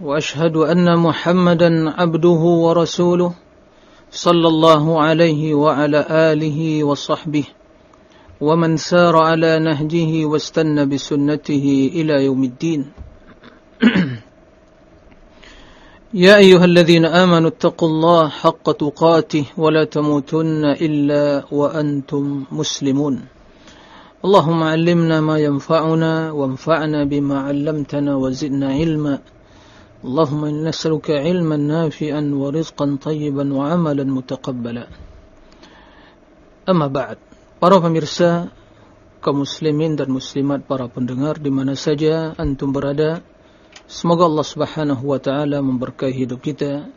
وأشهد أن محمدا عبده ورسوله صلى الله عليه وعلى آله وصحبه ومن سار على نهجه واستنى بسنته إلى يوم الدين. يا أيها الذين آمنوا اتقوا الله حق تقاته ولا تموتن إلا وأنتم مسلمون. اللهم علمنا ما ينفعنا وانفعنا بما علمتنا وزدنا علما. اللهم إنا نسألك علما نافعا ورزقا طيبا وعملا متقبلا أما بعد Para pemirsa kaum muslimin dan muslimat para pendengar di mana saja antum berada semoga Allah Subhanahu wa taala memberkahi hidup kita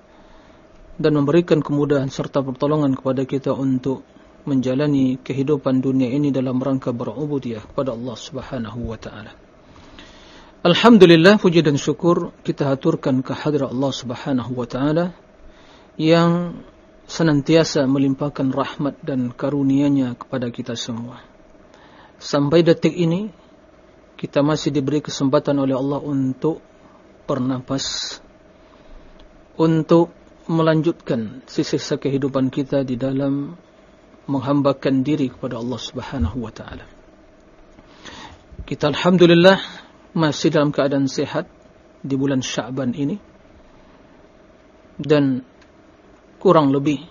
dan memberikan kemudahan serta pertolongan kepada kita untuk menjalani kehidupan dunia ini dalam rangka berubudiyah kepada Allah Subhanahu wa taala. Alhamdulillah puji dan syukur kita haturkan kehadirat Allah Subhanahu wa taala yang senantiasa melimpahkan rahmat dan karunia-Nya kepada kita semua. Sampai detik ini kita masih diberi kesempatan oleh Allah untuk bernapas untuk melanjutkan sisa-sisa kehidupan kita di dalam menghambakan diri kepada Allah Subhanahu wa taala. Kita alhamdulillah masih dalam keadaan sehat di bulan Sya'ban ini dan kurang lebih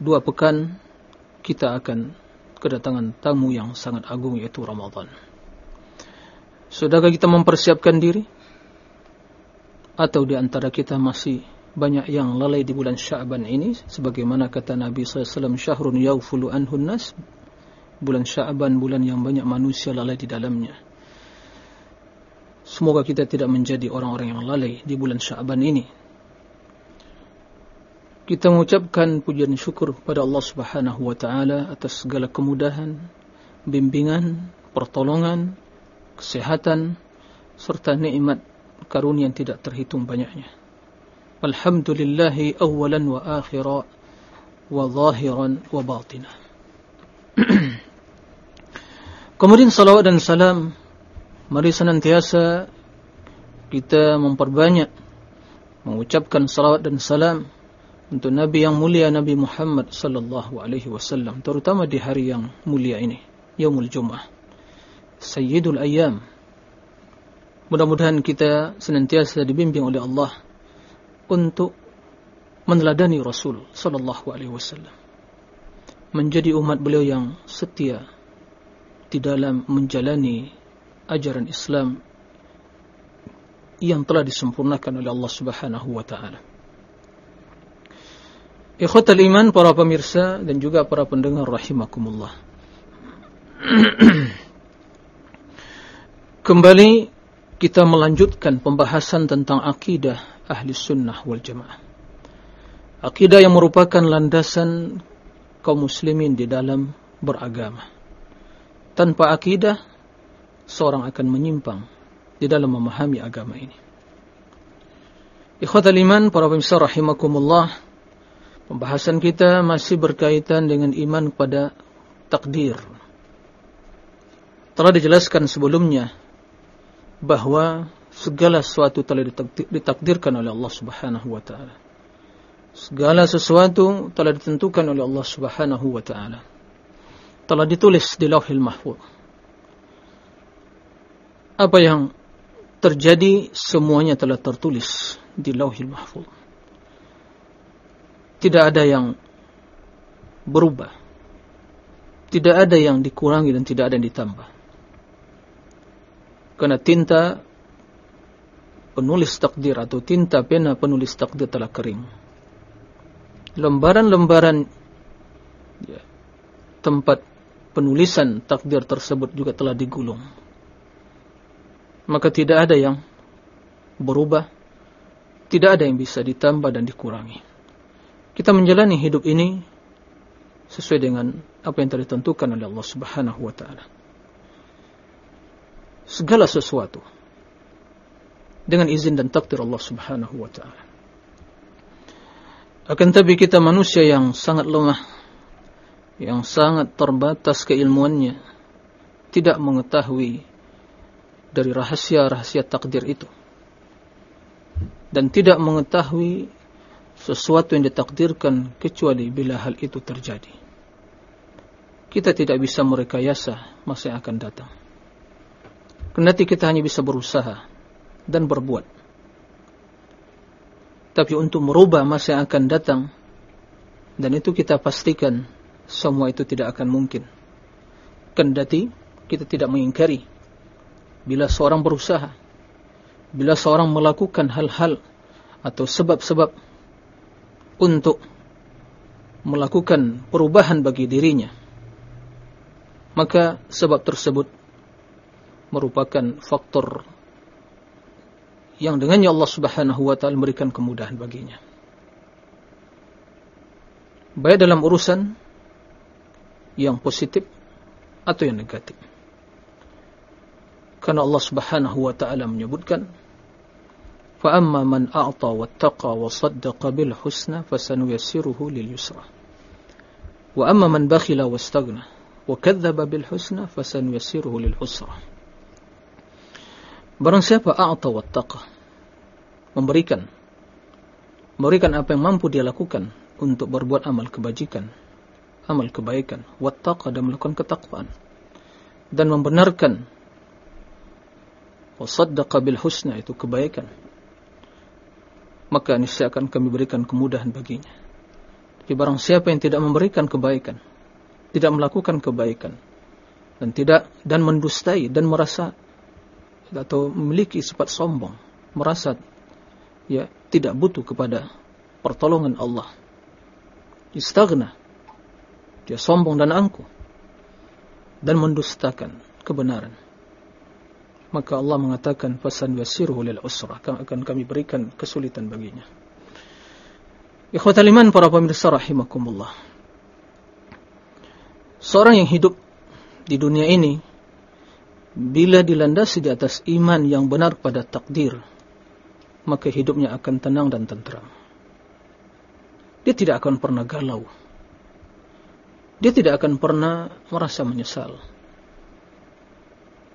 dua pekan kita akan kedatangan tamu yang sangat agung yaitu Ramadan. Sudahkah kita mempersiapkan diri? Atau di antara kita masih banyak yang lalai di bulan Sya'ban ini sebagaimana kata Nabi SAW syahrun yaufulu anhun nas bulan Sya'ban bulan yang banyak manusia lalai di dalamnya Semoga kita tidak menjadi orang-orang yang lalai di bulan Syaban ini. Kita mengucapkan pujian syukur kepada Allah Subhanahu wa taala atas segala kemudahan, bimbingan, pertolongan, kesehatan serta nikmat karunia yang tidak terhitung banyaknya. Alhamdulillahi awalan wa akhira wa zahiran wa batina. Kemudian salawat dan salam Mari senantiasa kita memperbanyak mengucapkan salawat dan salam untuk Nabi yang mulia Nabi Muhammad sallallahu alaihi wasallam terutama di hari yang mulia ini Yaumul Jumat Sayyidul Ayyam. Mudah-mudahan kita senantiasa dibimbing oleh Allah untuk meneladani Rasul sallallahu alaihi wasallam menjadi umat beliau yang setia di dalam menjalani ajaran Islam yang telah disempurnakan oleh Allah Subhanahu wa taala. Ikhwatal iman para pemirsa dan juga para pendengar rahimakumullah. Kembali kita melanjutkan pembahasan tentang akidah ahli sunnah wal jamaah. Akidah yang merupakan landasan kaum muslimin di dalam beragama. Tanpa akidah seorang akan menyimpang di dalam memahami agama ini. Ikhwatal iman, para pemirsa rahimakumullah, pembahasan kita masih berkaitan dengan iman kepada takdir. Telah dijelaskan sebelumnya bahwa segala sesuatu telah ditakdirkan oleh Allah Subhanahu wa taala. Segala sesuatu telah ditentukan oleh Allah Subhanahu wa taala. Telah ditulis di Lauhil Mahfuz apa yang terjadi semuanya telah tertulis di Lauhil Mahfuz. Tidak ada yang berubah. Tidak ada yang dikurangi dan tidak ada yang ditambah. Karena tinta penulis takdir atau tinta pena penulis takdir telah kering. Lembaran-lembaran ya, tempat penulisan takdir tersebut juga telah digulung maka tidak ada yang berubah Tidak ada yang bisa ditambah dan dikurangi. Kita menjalani hidup ini sesuai dengan apa yang telah ditentukan oleh Allah Subhanahu wa taala. Segala sesuatu dengan izin dan takdir Allah Subhanahu wa taala. Akan tapi kita manusia yang sangat lemah, yang sangat terbatas keilmuannya, tidak mengetahui dari rahasia-rahasia takdir itu. Dan tidak mengetahui sesuatu yang ditakdirkan kecuali bila hal itu terjadi. Kita tidak bisa merekayasa masa yang akan datang. Kendati kita hanya bisa berusaha dan berbuat. Tapi untuk merubah masa yang akan datang, dan itu kita pastikan semua itu tidak akan mungkin. Kendati kita tidak mengingkari bila seorang berusaha, bila seorang melakukan hal-hal atau sebab-sebab untuk melakukan perubahan bagi dirinya maka sebab tersebut merupakan faktor yang dengannya Allah Subhanahu wa taala memberikan kemudahan baginya. Baik dalam urusan yang positif atau yang negatif karena Allah Subhanahu wa taala menyebutkan, "Fa amma man a'ta wattaqa wa saddaqa bil husna fasanuyassiruhu lil yusra." Wa amma man bakhila wastaghna wa kadzdzaba bil husna fasanuyassiruhu lil. Barang siapa a'ta wattaqa memberikan memberikan apa yang mampu dia lakukan untuk berbuat amal kebajikan, amal kebaikan, wattaqa dan melakukan ketakwaan dan membenarkan wasaddaqa bil husna itu kebaikan maka niscaya akan kami berikan kemudahan baginya. Tapi barang siapa yang tidak memberikan kebaikan, tidak melakukan kebaikan, dan tidak dan mendustai dan merasa atau memiliki sifat sombong, merasa ya tidak butuh kepada pertolongan Allah. Istaghna. Dia sombong dan angkuh dan mendustakan kebenaran maka Allah mengatakan fasan yasiruhu lil usrah akan kami berikan kesulitan baginya. Ikhwatal iman para pemirsa rahimakumullah. Seorang yang hidup di dunia ini bila dilandasi di atas iman yang benar pada takdir maka hidupnya akan tenang dan tentram dia tidak akan pernah galau. Dia tidak akan pernah merasa menyesal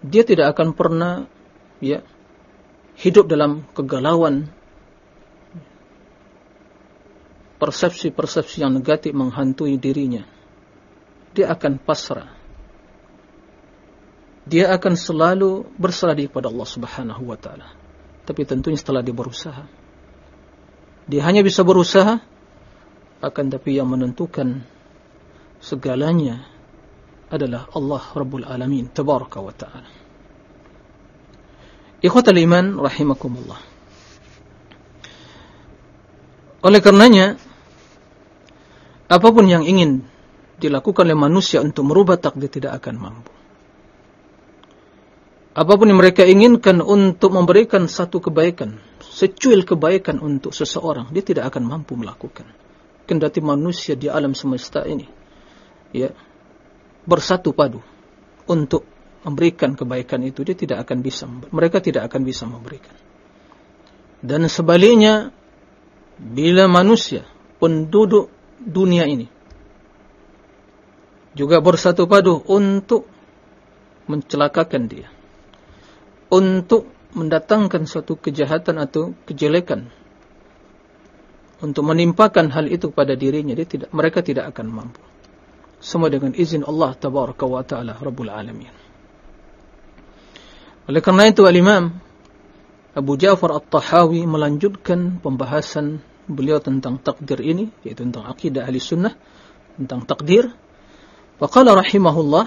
dia tidak akan pernah ya hidup dalam kegalauan. Persepsi-persepsi yang negatif menghantui dirinya. Dia akan pasrah. Dia akan selalu berserah diri kepada Allah Subhanahu wa taala. Tapi tentunya setelah dia berusaha dia hanya bisa berusaha akan tapi yang menentukan segalanya adalah Allah Rabbul Alamin Tabaraka wa Ta'ala. Ikhwatal iman rahimakumullah. Oleh karenanya Apa pun yang ingin dilakukan oleh manusia untuk merubah takdir tidak akan mampu. Apa pun yang mereka inginkan untuk memberikan satu kebaikan Secuil kebaikan untuk seseorang Dia tidak akan mampu melakukan. Kendati manusia di alam semesta ini Ya bersatu padu untuk memberikan kebaikan itu dia tidak akan bisa mereka tidak akan bisa memberikan. Dan sebaliknya bila manusia penduduk dunia ini juga bersatu padu untuk mencelakakan dia untuk mendatangkan suatu kejahatan atau kejelekan untuk menimpakan hal itu pada dirinya dia tidak mereka tidak akan mampu semua dengan izin Allah tabaraka wa taala rabbul alamin oleh karena itu al-imam Abu Ja'far At-Tahawi melanjutkan pembahasan beliau tentang takdir ini yaitu tentang akidah ahli sunnah tentang takdir faqala rahimahullah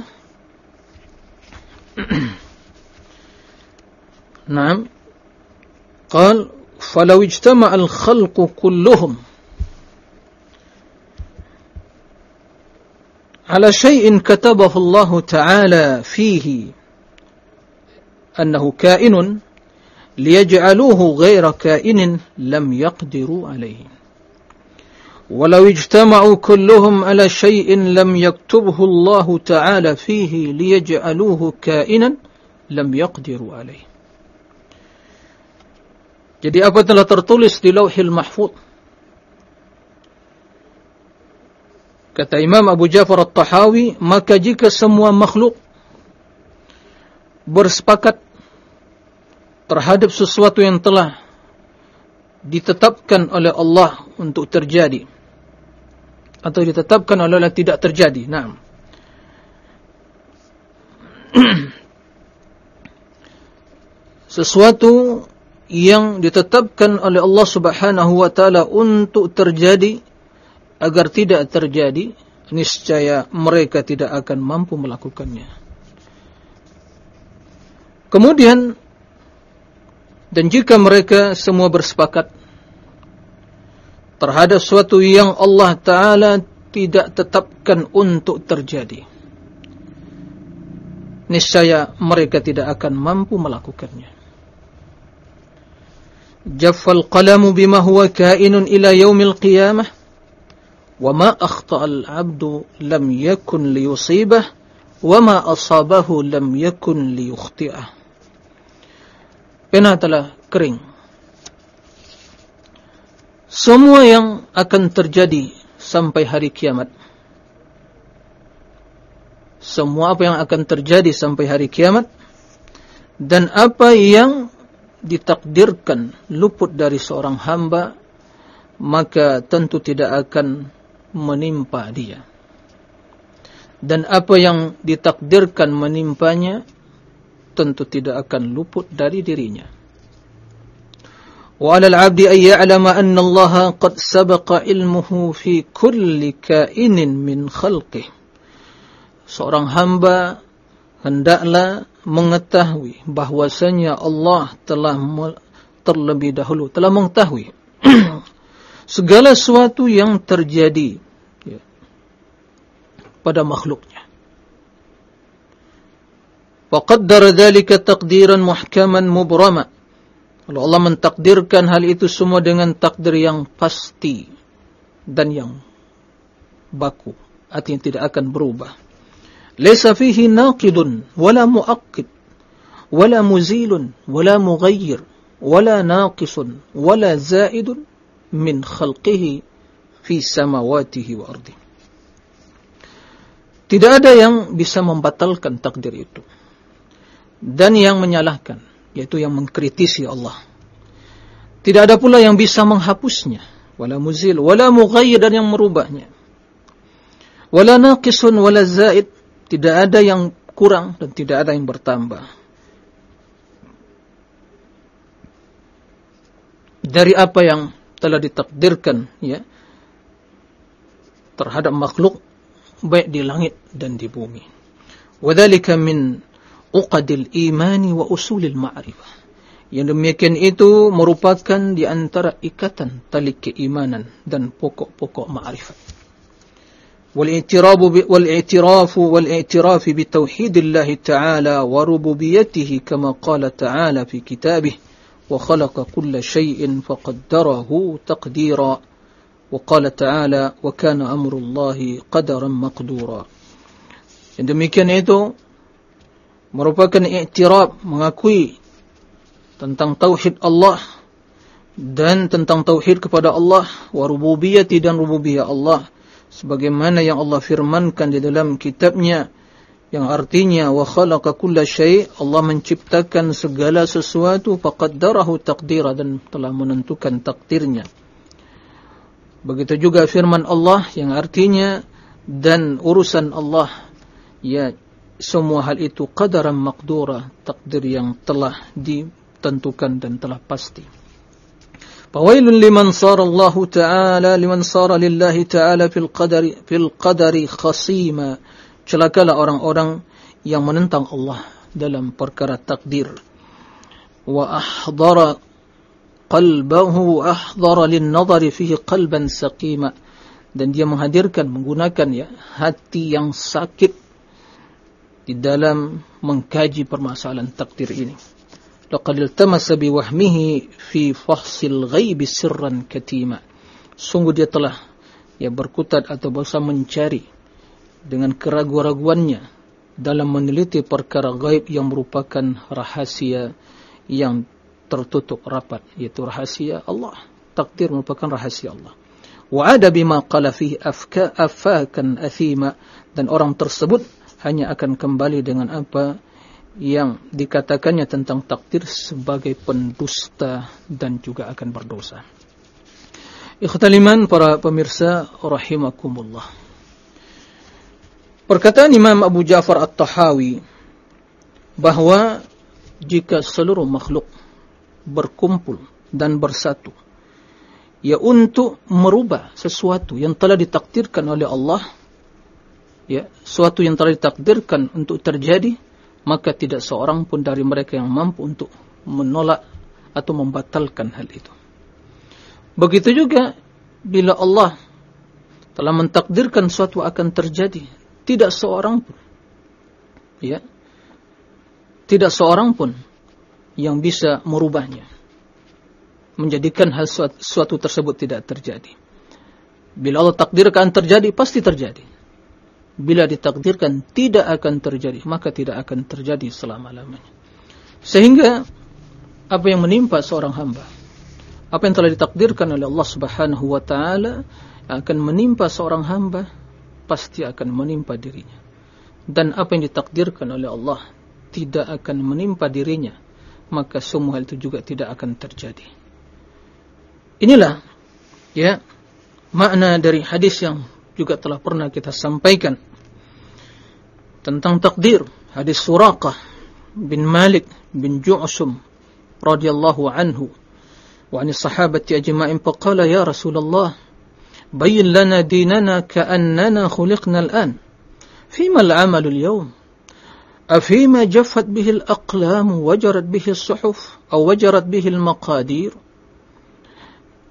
Naam قال فلو الخلق كلهم على شيء كتبه الله تعالى فيه أنه كائن liyaj'aluhu ghaira kainin lam yaqdiru alaihi ولو اجتمعوا كلهم على شيء لم يكتبه الله تعالى فيه ليجعلوه كائنا لم يقدروا عليه. Jadi apa telah tertulis di lauhil mahfud Kata Imam Abu Ja'far At-Tahawi, maka jika semua makhluk bersepakat terhadap sesuatu yang telah ditetapkan oleh Allah untuk terjadi atau ditetapkan oleh Allah tidak terjadi. Naam. sesuatu yang ditetapkan oleh Allah Subhanahu wa taala untuk terjadi agar tidak terjadi, niscaya mereka tidak akan mampu melakukannya. Kemudian, dan jika mereka semua bersepakat terhadap suatu yang Allah Ta'ala tidak tetapkan untuk terjadi, niscaya mereka tidak akan mampu melakukannya. Jaffal qalamu bima huwa kainun ila yaumil qiyamah وما أخطأ العبد لم يكن ليصيبه وما أصابه لم يكن ليخطئه pena telah kering semua yang akan terjadi sampai hari kiamat semua apa yang akan terjadi sampai hari kiamat dan apa yang ditakdirkan luput dari seorang hamba maka tentu tidak akan menimpa dia. Dan apa yang ditakdirkan menimpanya tentu tidak akan luput dari dirinya. Wa 'ala al-'abdi an ya'lama anna Allah qad sabaqa ilmuhu fi kulli kainin min khalqihi. Seorang hamba hendaklah mengetahui bahwasanya Allah telah terlebih dahulu telah mengetahui segala sesuatu yang terjadi ya, pada makhluknya. Waqaddara dhalika taqdiran muhkaman mubrama. Kalau Allah mentakdirkan hal itu semua dengan takdir yang pasti dan yang baku, artinya tidak akan berubah. Laisa fihi naqidun wala muaqqid wala muzilun wala mughayyir wala naqisun wala zaidun min khalqihi fi samawatihi wa ardi. Tidak ada yang bisa membatalkan takdir itu. Dan yang menyalahkan, yaitu yang mengkritisi Allah. Tidak ada pula yang bisa menghapusnya. Wala muzil, wala mughayyir dan yang merubahnya. Wala naqisun, wala zaid. Tidak ada yang kurang dan tidak ada yang bertambah. Dari apa yang telah ditakdirkan ya terhadap makhluk baik di langit dan di bumi. Wadzalika min uqadil imani wa usulil ma'rifah. Yang demikian itu merupakan di antara ikatan tali keimanan dan pokok-pokok ma'rifat. والاعتراف والاعتراف والاعتراف بتوحيد الله تعالى وربوبيته كما قال تعالى في كتابه وخلق كل شيء فقدره تقديرا وقال تعالى وكان أمر الله قدرا مقدورا yang demikian itu merupakan i'tirab mengakui tentang tauhid Allah dan tentang tauhid kepada Allah wa rububiyati dan rububiyah Allah sebagaimana yang Allah firmankan di dalam kitabnya yang artinya wa khalaqa kulla syai' Allah menciptakan segala sesuatu faqaddarahu taqdira dan telah menentukan takdirnya. Begitu juga firman Allah yang artinya dan urusan Allah ya semua hal itu qadaran maqdura takdir yang telah ditentukan dan telah pasti. Fawailun liman sara Allah Ta'ala liman sara lillahi Ta'ala fil qadari fil qadari khasima celakalah orang-orang yang menentang Allah dalam perkara takdir. Wa ahdara qalbahu ahdara lin fihi qalban saqima. Dan dia menghadirkan menggunakan ya hati yang sakit di dalam mengkaji permasalahan takdir ini. Laqad iltamasa biwahmihi fi fahsil ghaibi sirran katima sungguh dia telah ya berkutat atau berusaha mencari dengan keraguan-raguannya dalam meneliti perkara gaib yang merupakan rahasia yang tertutup rapat yaitu rahasia Allah takdir merupakan rahasia Allah wa ada bima qala fihi afka afakan athima dan orang tersebut hanya akan kembali dengan apa yang dikatakannya tentang takdir sebagai pendusta dan juga akan berdosa. Ikhtaliman para pemirsa rahimakumullah. Perkataan Imam Abu Ja'far At-Tahawi bahwa jika seluruh makhluk berkumpul dan bersatu ya untuk merubah sesuatu yang telah ditakdirkan oleh Allah ya sesuatu yang telah ditakdirkan untuk terjadi maka tidak seorang pun dari mereka yang mampu untuk menolak atau membatalkan hal itu. Begitu juga bila Allah telah mentakdirkan suatu akan terjadi, tidak seorang pun ya tidak seorang pun yang bisa merubahnya. Menjadikan hal suatu, tersebut tidak terjadi. Bila Allah takdirkan terjadi, pasti terjadi bila ditakdirkan tidak akan terjadi, maka tidak akan terjadi selama-lamanya. Sehingga apa yang menimpa seorang hamba, apa yang telah ditakdirkan oleh Allah Subhanahu wa taala akan menimpa seorang hamba pasti akan menimpa dirinya. Dan apa yang ditakdirkan oleh Allah tidak akan menimpa dirinya, maka semua hal itu juga tidak akan terjadi. Inilah ya makna dari hadis yang juga telah pernah kita sampaikan tentang takdir hadis Suraqah bin Malik bin Ju'sum radhiyallahu anhu wa an sahabati ajma'in faqala ya Rasulullah bayyin lana dinana ka'annana khuliqna al-an fima al-'amalu al-yawm أفيما جفت به الأقلام وجرت به الصحف أو وجرت به المقادير؟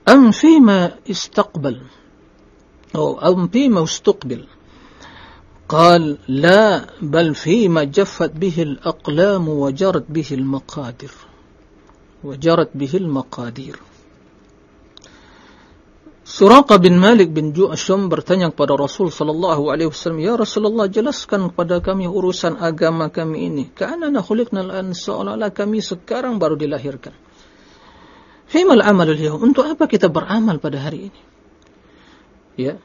أم فيما استقبل؟ أو أم فيما استقبل؟ قال لا بل فيما جفت به الأقلام وجرت به المقادير. وجرت به المقادير. Suraka bin Malik bin Ju'ashum bertanya kepada Rasul sallallahu alaihi wasallam, "Ya Rasulullah, jelaskan kepada kami urusan agama kami ini. Ka'annana al-an seolah-olah kami sekarang baru dilahirkan." Fimal amal al-yawm? Untuk apa kita beramal pada hari ini? Ya.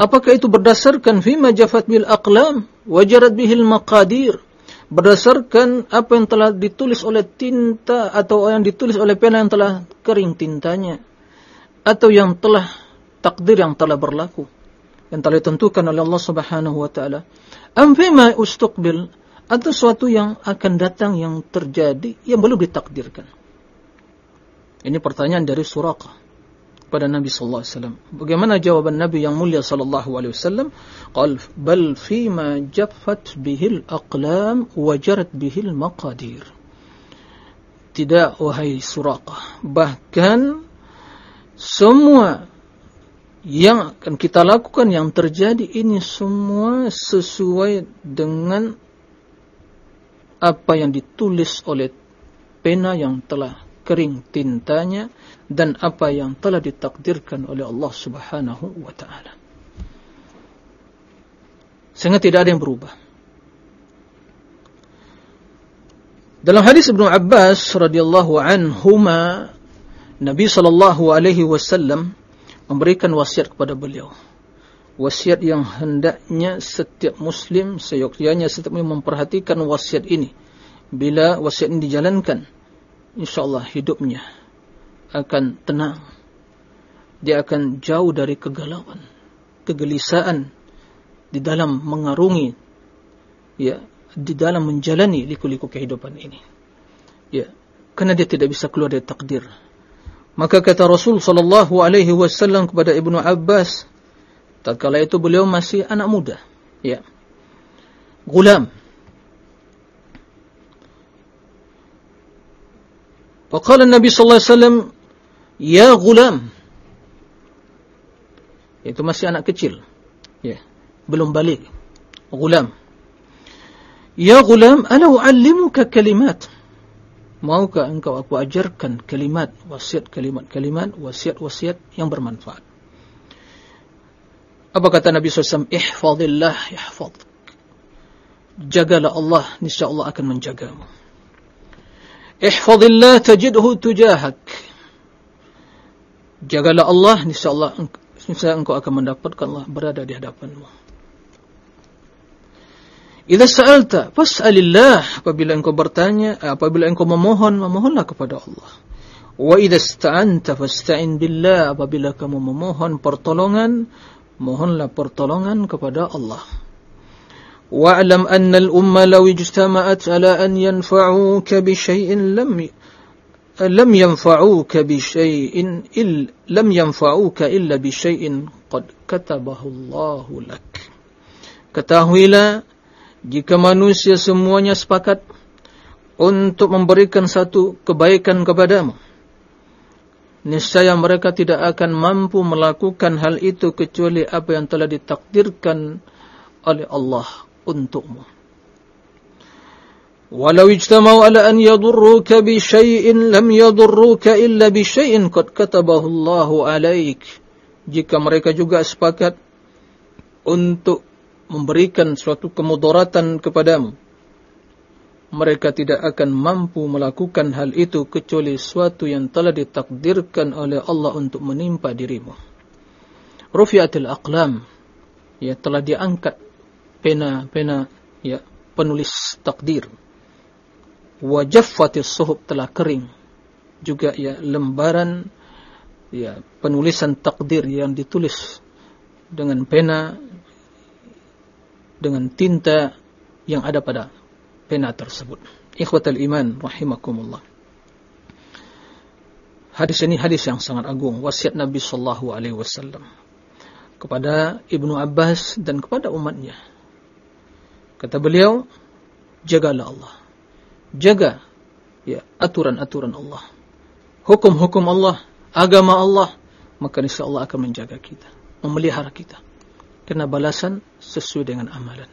Apakah itu berdasarkan fima jafat bil aqlam wajarat bihil maqadir berdasarkan apa yang telah ditulis oleh tinta atau yang ditulis oleh pena yang telah kering tintanya atau yang telah takdir yang telah berlaku yang telah ditentukan oleh Allah Subhanahu wa taala am fima ustuqbil atau sesuatu yang akan datang yang terjadi yang belum ditakdirkan ini pertanyaan dari Suraqah pada Nabi sallallahu alaihi wasallam. Bagaimana jawaban Nabi yang mulia sallallahu alaihi wasallam? Qal bal fima jaffat bihil aqlam wa jarat bihil maqadir. Tidak wahai Suraqah, bahkan semua yang akan kita lakukan yang terjadi ini semua sesuai dengan apa yang ditulis oleh pena yang telah kering tintanya dan apa yang telah ditakdirkan oleh Allah Subhanahu wa taala. Sehingga tidak ada yang berubah. Dalam hadis Ibnu Abbas radhiyallahu anhuma Nabi sallallahu alaihi wasallam memberikan wasiat kepada beliau. Wasiat yang hendaknya setiap muslim seyogyanya setiap muslim memperhatikan wasiat ini. Bila wasiat ini dijalankan, insyaallah hidupnya akan tenang. Dia akan jauh dari kegalauan, kegelisahan di dalam mengarungi ya, di dalam menjalani liku-liku kehidupan ini. Ya, karena dia tidak bisa keluar dari takdir. Maka kata Rasul sallallahu alaihi wasallam kepada Ibnu Abbas, tatkala itu beliau masih anak muda, ya. Gulam, Faqala Nabi sallallahu alaihi wasallam, "Ya gulam." Itu masih anak kecil. Ya, belum balik. Gulam. Ya gulam, ala uallimuka kalimat. Maukah engkau aku ajarkan kalimat, wasiat kalimat-kalimat, wasiat-wasiat yang bermanfaat. Apa kata Nabi SAW? Ihfadillah, ihfad. Jagalah Allah, niscaya Allah akan menjagamu. Ihfadillah tajidhu tujahak. Jagalah Allah, niscaya Allah, niscaya engkau akan mendapatkan Allah berada di hadapanmu. Idza sa'alta fas'alillah apabila engkau bertanya apabila engkau memohon memohonlah kepada Allah. Wa idza ista'anta fasta'in billah apabila kamu memohon pertolongan mohonlah pertolongan kepada Allah. Wa'lam anna al-umma law ijtama'at ala an yanfa'uka bi syai'in lam bi syai'in il lam yanfa'uka illa bi syai'in qad katabahu Allah lak. Ketahuilah jika manusia semuanya sepakat untuk memberikan satu kebaikan kepadamu, niscaya mereka tidak akan mampu melakukan hal itu kecuali apa yang telah ditakdirkan oleh Allah untukmu. Walau ijtamau ala an yadurruka bi syai'in lam yadurruka illa bi syai'in qad katabahu Allahu alaik. Jika mereka juga sepakat untuk memberikan suatu kemudaratan kepadamu. Mereka tidak akan mampu melakukan hal itu kecuali suatu yang telah ditakdirkan oleh Allah untuk menimpa dirimu. Rufiatil aqlam ya telah diangkat pena-pena ya penulis takdir. Wajaffatis suhub telah kering. Juga ya lembaran ya penulisan takdir yang ditulis dengan pena dengan tinta yang ada pada pena tersebut. Ikhwatal iman rahimakumullah. Hadis ini hadis yang sangat agung wasiat Nabi sallallahu alaihi wasallam kepada Ibnu Abbas dan kepada umatnya. Kata beliau, jagalah Allah. Jaga ya aturan-aturan Allah. Hukum-hukum Allah, agama Allah, maka insya Allah akan menjaga kita, memelihara kita. Karena balasan sesuai dengan amalan.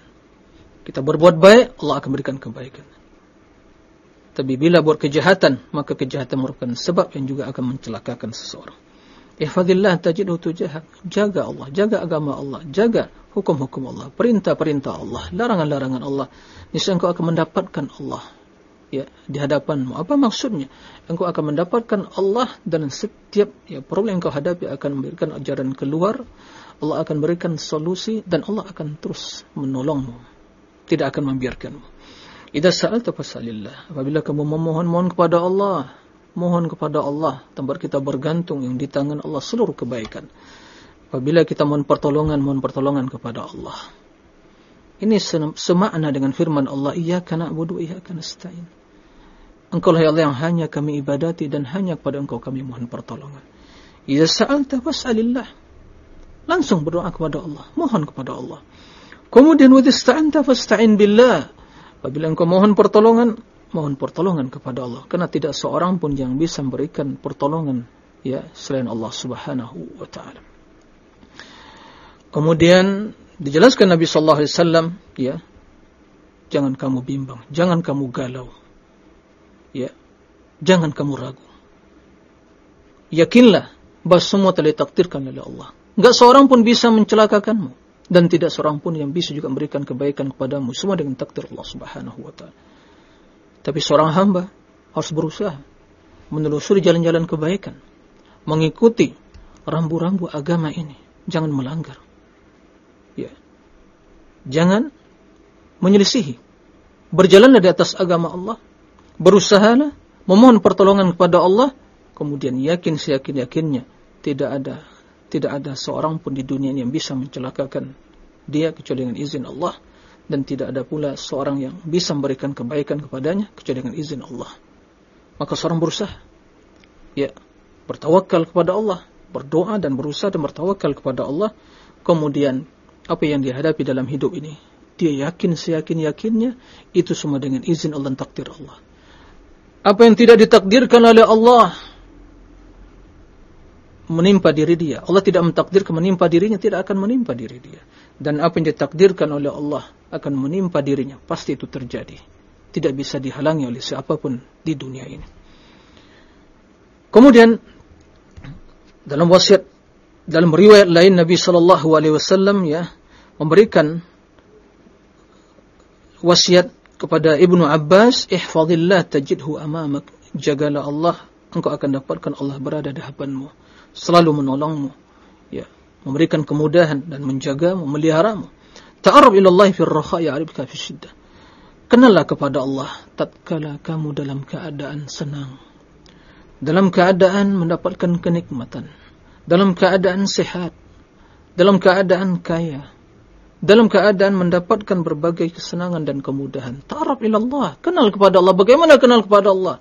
Kita berbuat baik, Allah akan berikan kebaikan. Tapi bila buat kejahatan, maka kejahatan merupakan sebab yang juga akan mencelakakan seseorang. Ihfadillah tajidhu tujahak. Jaga Allah, jaga agama Allah, jaga hukum-hukum Allah, perintah-perintah Allah, larangan-larangan Allah. Niscaya engkau akan mendapatkan Allah ya di hadapanmu. Apa maksudnya? Engkau akan mendapatkan Allah dan setiap ya problem yang kau hadapi akan memberikan ajaran keluar Allah akan berikan solusi dan Allah akan terus menolongmu. Tidak akan membiarkanmu. Idza sa'alta fas'alillah. Apabila kamu memohon mohon kepada Allah, mohon kepada Allah, tempat kita bergantung yang di tangan Allah seluruh kebaikan. Apabila kita mohon pertolongan, mohon pertolongan kepada Allah. Ini semakna dengan firman Allah, Iyyaka na'budu iyyaka nasta'in. Engkau lah Allah yang hanya kami ibadati dan hanya kepada Engkau kami mohon pertolongan. Idza sa'alta fas'alillah. Langsung berdoa kepada Allah, mohon kepada Allah. Kemudian wadista'anta fasta'in billah. Apabila engkau mohon pertolongan, mohon pertolongan kepada Allah. Karena tidak seorang pun yang bisa memberikan pertolongan ya selain Allah Subhanahu wa taala. Kemudian dijelaskan Nabi sallallahu alaihi wasallam ya jangan kamu bimbang, jangan kamu galau. Ya. Jangan kamu ragu. Yakinlah bahwa semua telah ditakdirkan oleh Allah. Enggak seorang pun bisa mencelakakanmu dan tidak seorang pun yang bisa juga memberikan kebaikan kepadamu semua dengan takdir Allah Subhanahu wa taala. Tapi seorang hamba harus berusaha menelusuri jalan-jalan kebaikan, mengikuti rambu-rambu agama ini, jangan melanggar. Ya. Jangan menyelisihi. Berjalanlah di atas agama Allah, berusahalah memohon pertolongan kepada Allah, kemudian yakin seyakin-yakinnya tidak ada tidak ada seorang pun di dunia ini yang bisa mencelakakan dia kecuali dengan izin Allah dan tidak ada pula seorang yang bisa memberikan kebaikan kepadanya kecuali dengan izin Allah. Maka seorang berusaha ya bertawakal kepada Allah, berdoa dan berusaha dan bertawakal kepada Allah. Kemudian apa yang dihadapi dalam hidup ini, dia yakin seyakin-yakinnya itu semua dengan izin Allah dan takdir Allah. Apa yang tidak ditakdirkan oleh Allah menimpa diri dia. Allah tidak mentakdirkan menimpa dirinya, tidak akan menimpa diri dia. Dan apa yang ditakdirkan oleh Allah akan menimpa dirinya, pasti itu terjadi. tidak bisa dihalangi oleh siapa pun di dunia ini. Kemudian dalam wasiat dalam riwayat lain Nabi wasallam ya memberikan wasiat kepada Ibnu Abbas, "Ihfazillah tajidhu amamak." Jagalah Allah, engkau akan dapatkan Allah berada di hadapanmu, selalu menolongmu, ya, memberikan kemudahan dan menjagamu, memeliharamu. Ta'arraf ila Allah fi ar-rakha ya'rifka fi syiddah. Kenallah kepada Allah tatkala kamu dalam keadaan senang. Dalam keadaan mendapatkan kenikmatan. Dalam keadaan sehat. Dalam keadaan kaya dalam keadaan mendapatkan berbagai kesenangan dan kemudahan. Ta'arab Allah, kenal kepada Allah. Bagaimana kenal kepada Allah?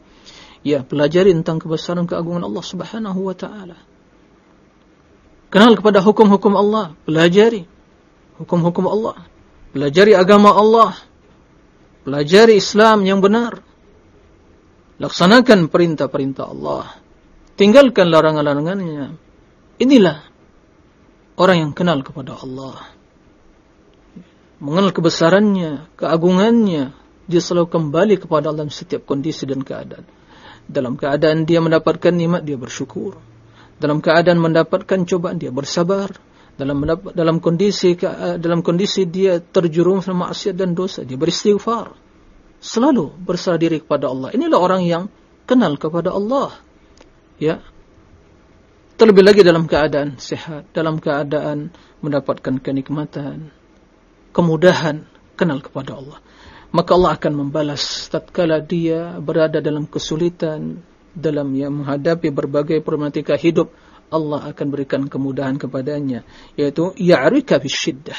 Ya, pelajari tentang kebesaran keagungan Allah Subhanahu wa taala. Kenal kepada hukum-hukum Allah, pelajari hukum-hukum Allah. Pelajari agama Allah. Pelajari Islam yang benar. Laksanakan perintah-perintah Allah. Tinggalkan larangan-larangannya. Inilah orang yang kenal kepada Allah mengenal kebesarannya, keagungannya, dia selalu kembali kepada Allah dalam setiap kondisi dan keadaan. Dalam keadaan dia mendapatkan nikmat, dia bersyukur. Dalam keadaan mendapatkan cobaan, dia bersabar. Dalam dalam kondisi dalam kondisi dia terjerumus dalam maksiat dan dosa, dia beristighfar. Selalu berserah diri kepada Allah. Inilah orang yang kenal kepada Allah. Ya. Terlebih lagi dalam keadaan sehat, dalam keadaan mendapatkan kenikmatan, kemudahan kenal kepada Allah. Maka Allah akan membalas tatkala dia berada dalam kesulitan dalam yang menghadapi berbagai problematika hidup Allah akan berikan kemudahan kepadanya yaitu ya'rika bisyiddah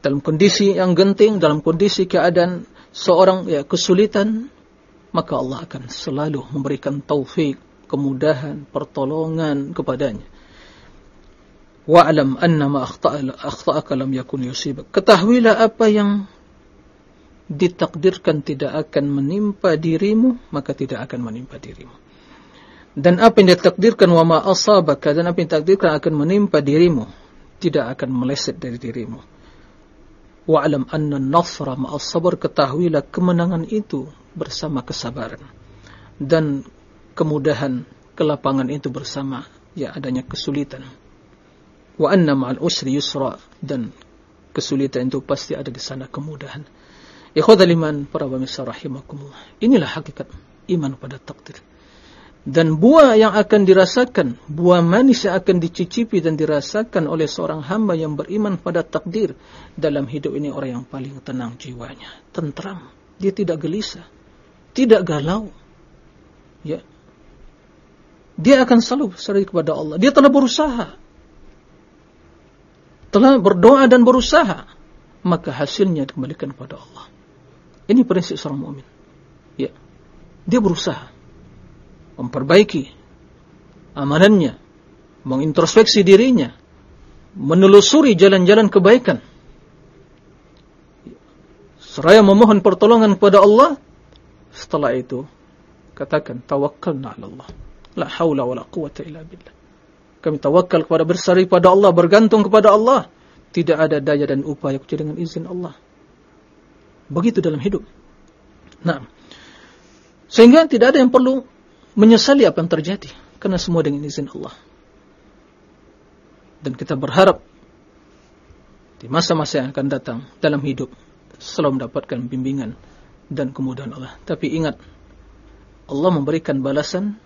dalam kondisi yang genting dalam kondisi keadaan seorang ya kesulitan maka Allah akan selalu memberikan taufik kemudahan pertolongan kepadanya wa'lam annama akhta'aka lam yakun yusibak. Ketahuilah apa yang ditakdirkan tidak akan menimpa dirimu, maka tidak akan menimpa dirimu. Dan apa yang ditakdirkan wa ma asabaka dan apa yang ditakdirkan akan menimpa dirimu, tidak akan meleset dari dirimu. Wa'lam anna nasra ma'as sabar ketahuilah kemenangan itu bersama kesabaran dan kemudahan kelapangan itu bersama ya adanya kesulitan wa anna ma'al usri yusra dan kesulitan itu pasti ada di sana kemudahan. Ikhwatal iman para pemirsa rahimakumullah. Inilah hakikat iman pada takdir. Dan buah yang akan dirasakan, buah manis yang akan dicicipi dan dirasakan oleh seorang hamba yang beriman pada takdir dalam hidup ini orang yang paling tenang jiwanya, tentram, dia tidak gelisah, tidak galau. Ya. Dia akan selalu berseri kepada Allah. Dia telah berusaha telah berdoa dan berusaha, maka hasilnya dikembalikan kepada Allah. Ini prinsip seorang mukmin. Ya. Dia berusaha memperbaiki amalannya, mengintrospeksi dirinya, menelusuri jalan-jalan kebaikan. Seraya memohon pertolongan kepada Allah, setelah itu katakan tawakkalna 'ala Allah. La haula wala quwata illa billah. Kami tawakal kepada bersari pada Allah, bergantung kepada Allah. Tidak ada daya dan upaya kecuali dengan izin Allah. Begitu dalam hidup. Nah, sehingga tidak ada yang perlu menyesali apa yang terjadi. Karena semua dengan izin Allah. Dan kita berharap di masa-masa yang akan datang dalam hidup selalu mendapatkan bimbingan dan kemudahan Allah. Tapi ingat, Allah memberikan balasan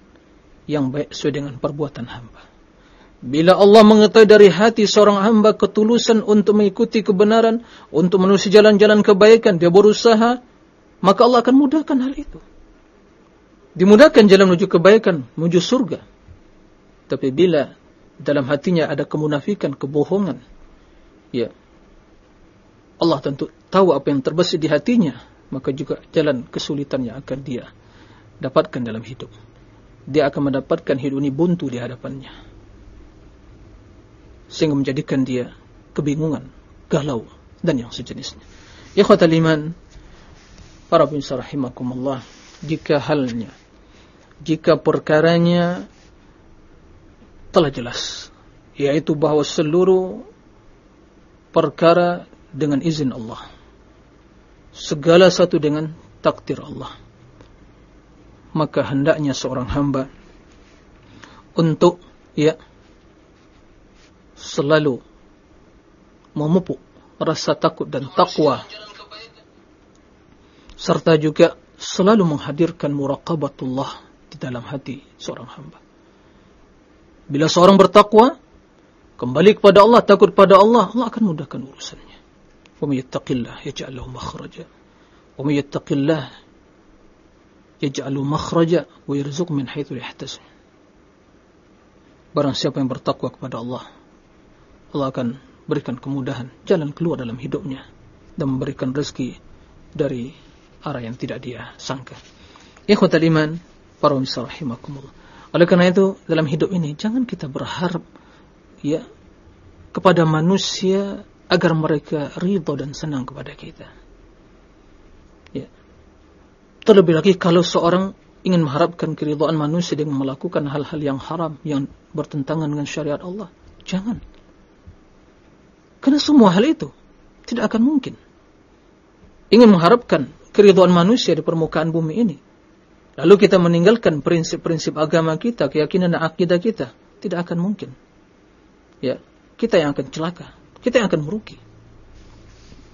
yang baik sesuai dengan perbuatan hamba. Bila Allah mengetahui dari hati seorang hamba ketulusan untuk mengikuti kebenaran, untuk menuju jalan-jalan kebaikan, dia berusaha, maka Allah akan mudahkan hal itu. Dimudahkan jalan menuju kebaikan, menuju surga. Tapi bila dalam hatinya ada kemunafikan, kebohongan, ya, Allah tentu tahu apa yang terbesit di hatinya, maka juga jalan kesulitan yang akan dia dapatkan dalam hidup. Dia akan mendapatkan hidup ini buntu di hadapannya sehingga menjadikan dia kebingungan, galau dan yang sejenisnya. Ikhwatal iman, para pemirsa rahimakumullah, jika halnya, jika perkaranya telah jelas, yaitu bahwa seluruh perkara dengan izin Allah. segala satu dengan takdir Allah. Maka hendaknya seorang hamba untuk ya selalu memupuk rasa takut dan takwa serta juga selalu menghadirkan muraqabatullah di dalam hati seorang hamba. Bila seorang bertakwa, kembali kepada Allah, takut pada Allah, Allah akan mudahkan urusannya. Wa may yattaqillah yaj'al lahu makhraja. Wa may yattaqillah yaj'al lahu makhraja wa yarzuqhu min haitsu yahtasib. Barang siapa yang bertakwa kepada Allah, Allah akan berikan kemudahan jalan keluar dalam hidupnya dan memberikan rezeki dari arah yang tidak dia sangka. Ikhwatal iman, para pemirsa rahimakumullah. Oleh karena itu, dalam hidup ini jangan kita berharap ya kepada manusia agar mereka ridho dan senang kepada kita. Ya. Terlebih lagi kalau seorang ingin mengharapkan keridhaan manusia dengan melakukan hal-hal yang haram yang bertentangan dengan syariat Allah. Jangan. Karena semua hal itu tidak akan mungkin. Ingin mengharapkan keridhaan manusia di permukaan bumi ini lalu kita meninggalkan prinsip-prinsip agama kita, keyakinan dan akidah kita, tidak akan mungkin. Ya, kita yang akan celaka, kita yang akan merugi.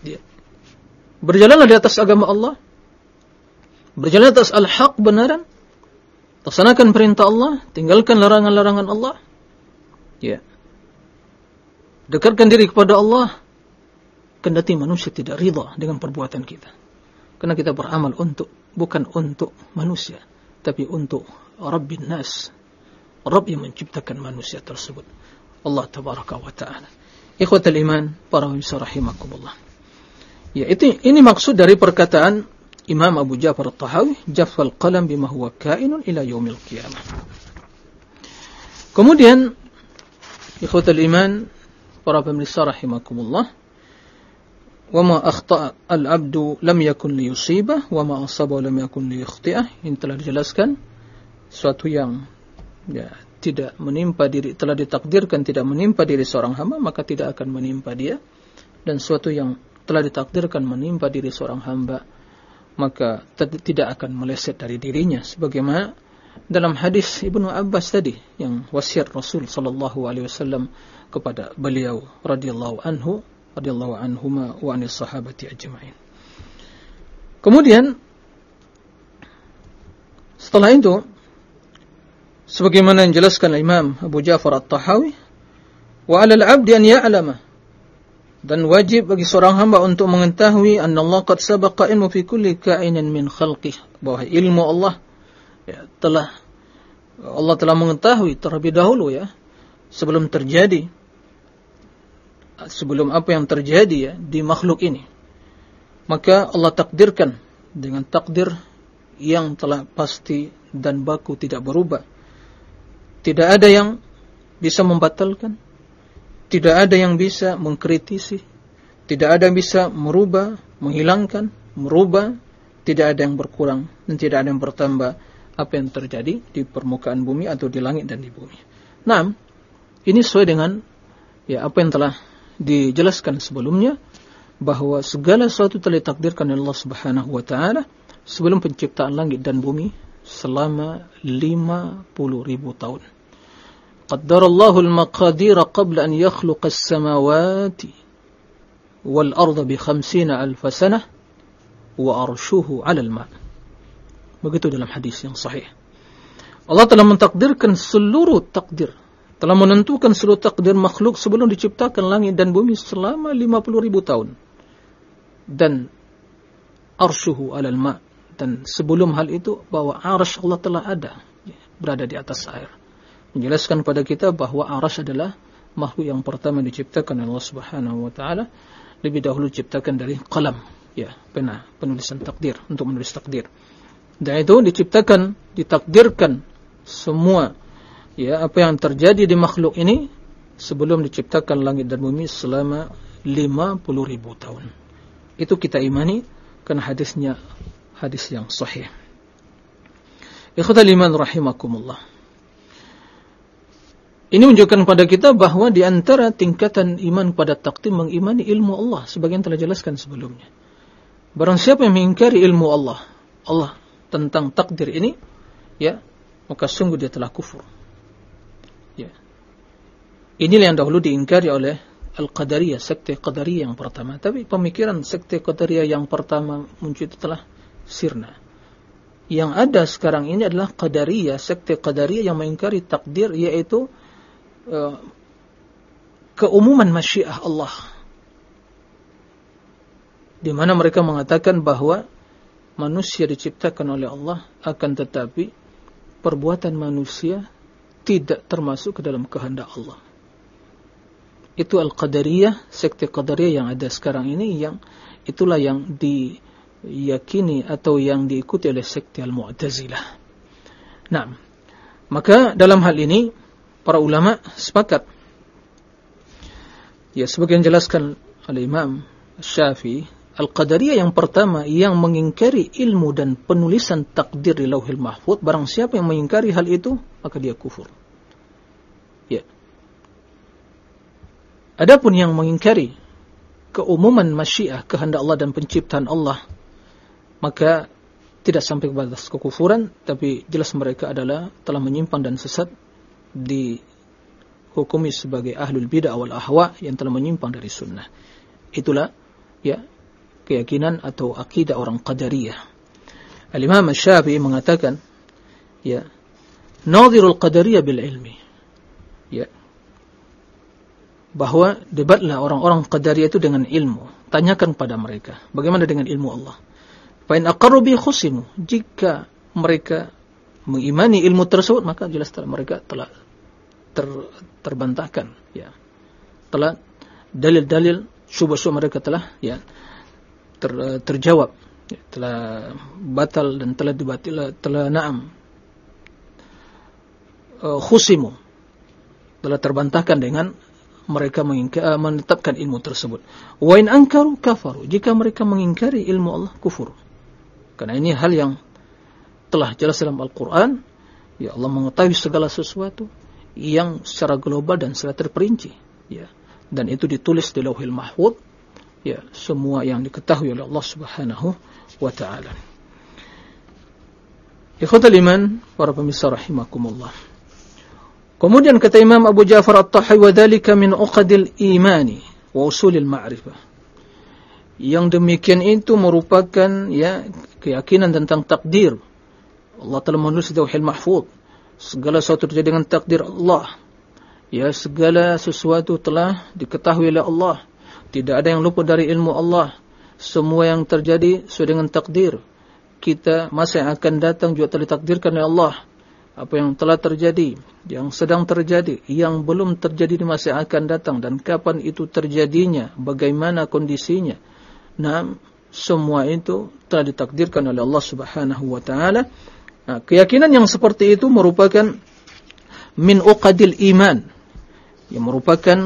Ya. Berjalanlah di atas agama Allah, berjalan atas al-haq benaran, laksanakan perintah Allah, tinggalkan larangan-larangan Allah. Ya. Dekatkan diri kepada Allah, kendati manusia tidak ridha dengan perbuatan kita. Karena kita beramal untuk bukan untuk manusia, tapi untuk Rabbin Nas. Rabb yang menciptakan manusia tersebut. Allah tabaraka wa ta'ala. Ikhwatal iman, para pemirsa rahimakumullah. Ya, itu ini maksud dari perkataan Imam Abu Ja'far At-Tahawi, "Jaffal qalam bima huwa kainun ila yaumil qiyamah." Kemudian ikhwatal iman, para pemirsa rahimakumullah. Wa ma akhta al-abdu lam yakun li yusiba wa ma asaba lam yakun li yakhti'ah. Ini telah dijelaskan suatu yang ya, tidak menimpa diri telah ditakdirkan tidak menimpa diri seorang hamba maka tidak akan menimpa dia dan suatu yang telah ditakdirkan menimpa diri seorang hamba maka tidak akan meleset dari dirinya sebagaimana dalam hadis Ibnu Abbas tadi yang wasiat Rasul sallallahu alaihi wasallam kepada beliau radhiyallahu anhu radhiyallahu anhuma wa anis sahabati ajma'in. Kemudian setelah itu sebagaimana yang jelaskan Imam Abu Ja'far At-Tahawi wa 'alal 'abdi an ya'lama dan wajib bagi seorang hamba untuk mengetahui anna Allah qad sabaqa ilmu fi kulli ka'inin min khalqih bahwa ilmu Allah ya, telah Allah telah mengetahui terlebih dahulu ya sebelum terjadi sebelum apa yang terjadi ya di makhluk ini. Maka Allah takdirkan dengan takdir yang telah pasti dan baku tidak berubah. Tidak ada yang bisa membatalkan, tidak ada yang bisa mengkritisi, tidak ada yang bisa merubah, menghilangkan, merubah, tidak ada yang berkurang dan tidak ada yang bertambah apa yang terjadi di permukaan bumi atau di langit dan di bumi. Nah, ini sesuai dengan ya apa yang telah dijelaskan sebelumnya bahwa segala sesuatu telah ditakdirkan oleh Allah Subhanahu wa taala sebelum penciptaan langit dan bumi selama 50 ribu tahun. Qaddarallahu al-maqadir qabla an yakhluqa as-samawati wal arda bi 50 alf sanah wa arshuhu 'ala al-ma'. Begitu dalam hadis yang sahih. Allah telah mentakdirkan seluruh takdir telah menentukan seluruh takdir makhluk sebelum diciptakan langit dan bumi selama 50 ribu tahun. Dan arsyuhu alal ma' dan sebelum hal itu bahwa arsh Allah telah ada berada di atas air. Menjelaskan kepada kita bahwa arsh adalah makhluk yang pertama diciptakan Allah Subhanahu wa taala lebih dahulu diciptakan dari qalam ya pena penulisan takdir untuk menulis takdir. Dan itu diciptakan ditakdirkan semua ya apa yang terjadi di makhluk ini sebelum diciptakan langit dan bumi selama 50 ribu tahun. Itu kita imani karena hadisnya hadis yang sahih. Ikhwatal iman rahimakumullah. Ini menunjukkan kepada kita bahwa di antara tingkatan iman pada takdir mengimani ilmu Allah sebagian telah jelaskan sebelumnya. Barang siapa yang mengingkari ilmu Allah, Allah tentang takdir ini, ya, maka sungguh dia telah kufur. Inilah yang dahulu diingkari oleh Al-Qadariyah, sekte Qadariyah yang pertama. Tapi pemikiran sekte Qadariyah yang pertama muncul itu telah sirna. Yang ada sekarang ini adalah Qadariyah, sekte Qadariyah yang mengingkari takdir yaitu uh, keumuman masyiah Allah di mana mereka mengatakan bahwa manusia diciptakan oleh Allah akan tetapi perbuatan manusia tidak termasuk ke dalam kehendak Allah. Itu Al-Qadariyah, sekte Qadariyah yang ada sekarang ini yang itulah yang diyakini atau yang diikuti oleh sekte Al-Mu'tazilah. Nah, maka dalam hal ini para ulama sepakat ya sebagian jelaskan oleh Imam Syafi'i Al-Qadariyah yang pertama yang mengingkari ilmu dan penulisan takdir di lauhil mahfud, barang siapa yang mengingkari hal itu, maka dia kufur. Adapun yang mengingkari keumuman masyiah, kehendak Allah dan penciptaan Allah, maka tidak sampai batas kekufuran, tapi jelas mereka adalah telah menyimpang dan sesat dihukumi sebagai ahlul bid'ah wal ahwa yang telah menyimpang dari sunnah. Itulah ya keyakinan atau akidah orang Qadariyah. Al-Imam Syafi'i mengatakan, ya, nadhirul Qadariyah bil ilmi. Ya. Bahwa debatlah orang-orang Qadariyah itu dengan ilmu. Tanyakan pada mereka, bagaimana dengan ilmu Allah? Fa in aqarru bi. Jika mereka mengimani ilmu tersebut, maka jelas telah mereka telah ter, terbantahkan, ya. Telah dalil-dalil syubhat mereka telah ya ter, terjawab ya, telah batal dan telah dibatil telah naam uh, khusimu telah terbantahkan dengan mereka uh, menetapkan ilmu tersebut. Wa in ankaru kafaru. Jika mereka mengingkari ilmu Allah kufur. Karena ini hal yang telah jelas dalam Al-Qur'an, ya Allah mengetahui segala sesuatu yang secara global dan secara terperinci, ya. Dan itu ditulis di Lauhil Mahfuz ya semua yang diketahui oleh Allah Subhanahu wa taala. Ikhwatul iman, para pemirsa rahimakumullah. Kemudian kata Imam Abu Ja'far At-Tahawi wa dzalika min uqadil imani wa usulil ma'rifah. Yang demikian itu merupakan ya keyakinan tentang takdir. Allah telah menulis di Lauhul Mahfuz. Segala sesuatu terjadi dengan takdir Allah. Ya segala sesuatu telah diketahui oleh Allah tidak ada yang luput dari ilmu Allah. Semua yang terjadi sesuai dengan takdir. Kita masa yang akan datang juga telah ditakdirkan oleh Allah. Apa yang telah terjadi, yang sedang terjadi, yang belum terjadi yang akan datang dan kapan itu terjadinya, bagaimana kondisinya. Nah, semua itu telah ditakdirkan oleh Allah Subhanahu wa taala. Nah, keyakinan yang seperti itu merupakan min uqadil iman. Yang merupakan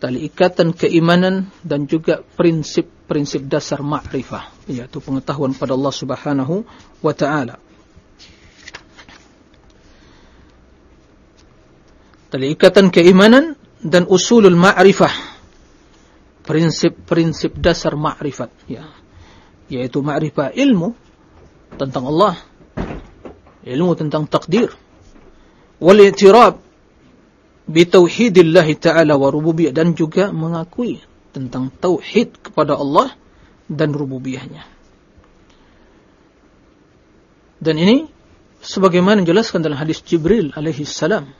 tali ikatan keimanan dan juga prinsip-prinsip dasar ma'rifah yaitu pengetahuan pada Allah Subhanahu wa taala. Tali ikatan keimanan dan usulul ma'rifah. Prinsip-prinsip dasar ma'rifat ya. Yaitu ma'rifah ilmu tentang Allah ilmu tentang takdir wal i'tirab bitauhidillah ta'ala wa rububiyah dan juga mengakui tentang tauhid kepada Allah dan rububiyahnya. Dan ini sebagaimana dijelaskan dalam hadis Jibril alaihi salam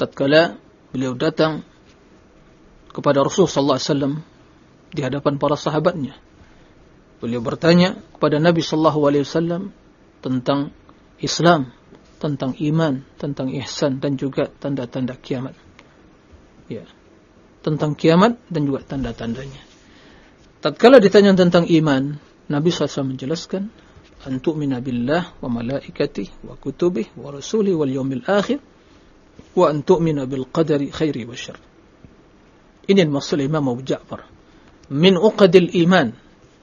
tatkala beliau datang kepada Rasul sallallahu alaihi wasallam di hadapan para sahabatnya. Beliau bertanya kepada Nabi sallallahu alaihi wasallam tentang Islam tentang iman, tentang ihsan dan juga tanda-tanda kiamat. Ya. Tentang kiamat dan juga tanda-tandanya. Tatkala ditanya tentang iman, Nabi SAW menjelaskan, "Antu'mina billah wa malaikatih wa kutubih wa rasulih wal yawmil akhir wa antu'mina bil qadari khairi wa syarr." Ini maksud Imam Abu Ja'far. Min uqadil iman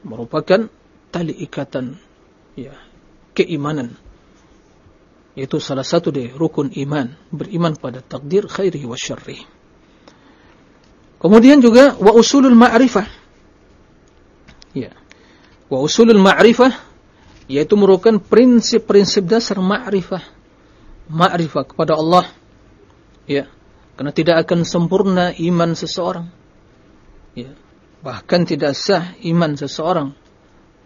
merupakan tali ikatan ya keimanan itu salah satu dari rukun iman, beriman pada takdir khairi wa syarri. Kemudian juga wa usulul ma'rifah. Ya. Wa usulul ma'rifah yaitu merupakan prinsip-prinsip dasar ma'rifah. Ma'rifah kepada Allah. Ya. Karena tidak akan sempurna iman seseorang. Ya. Bahkan tidak sah iman seseorang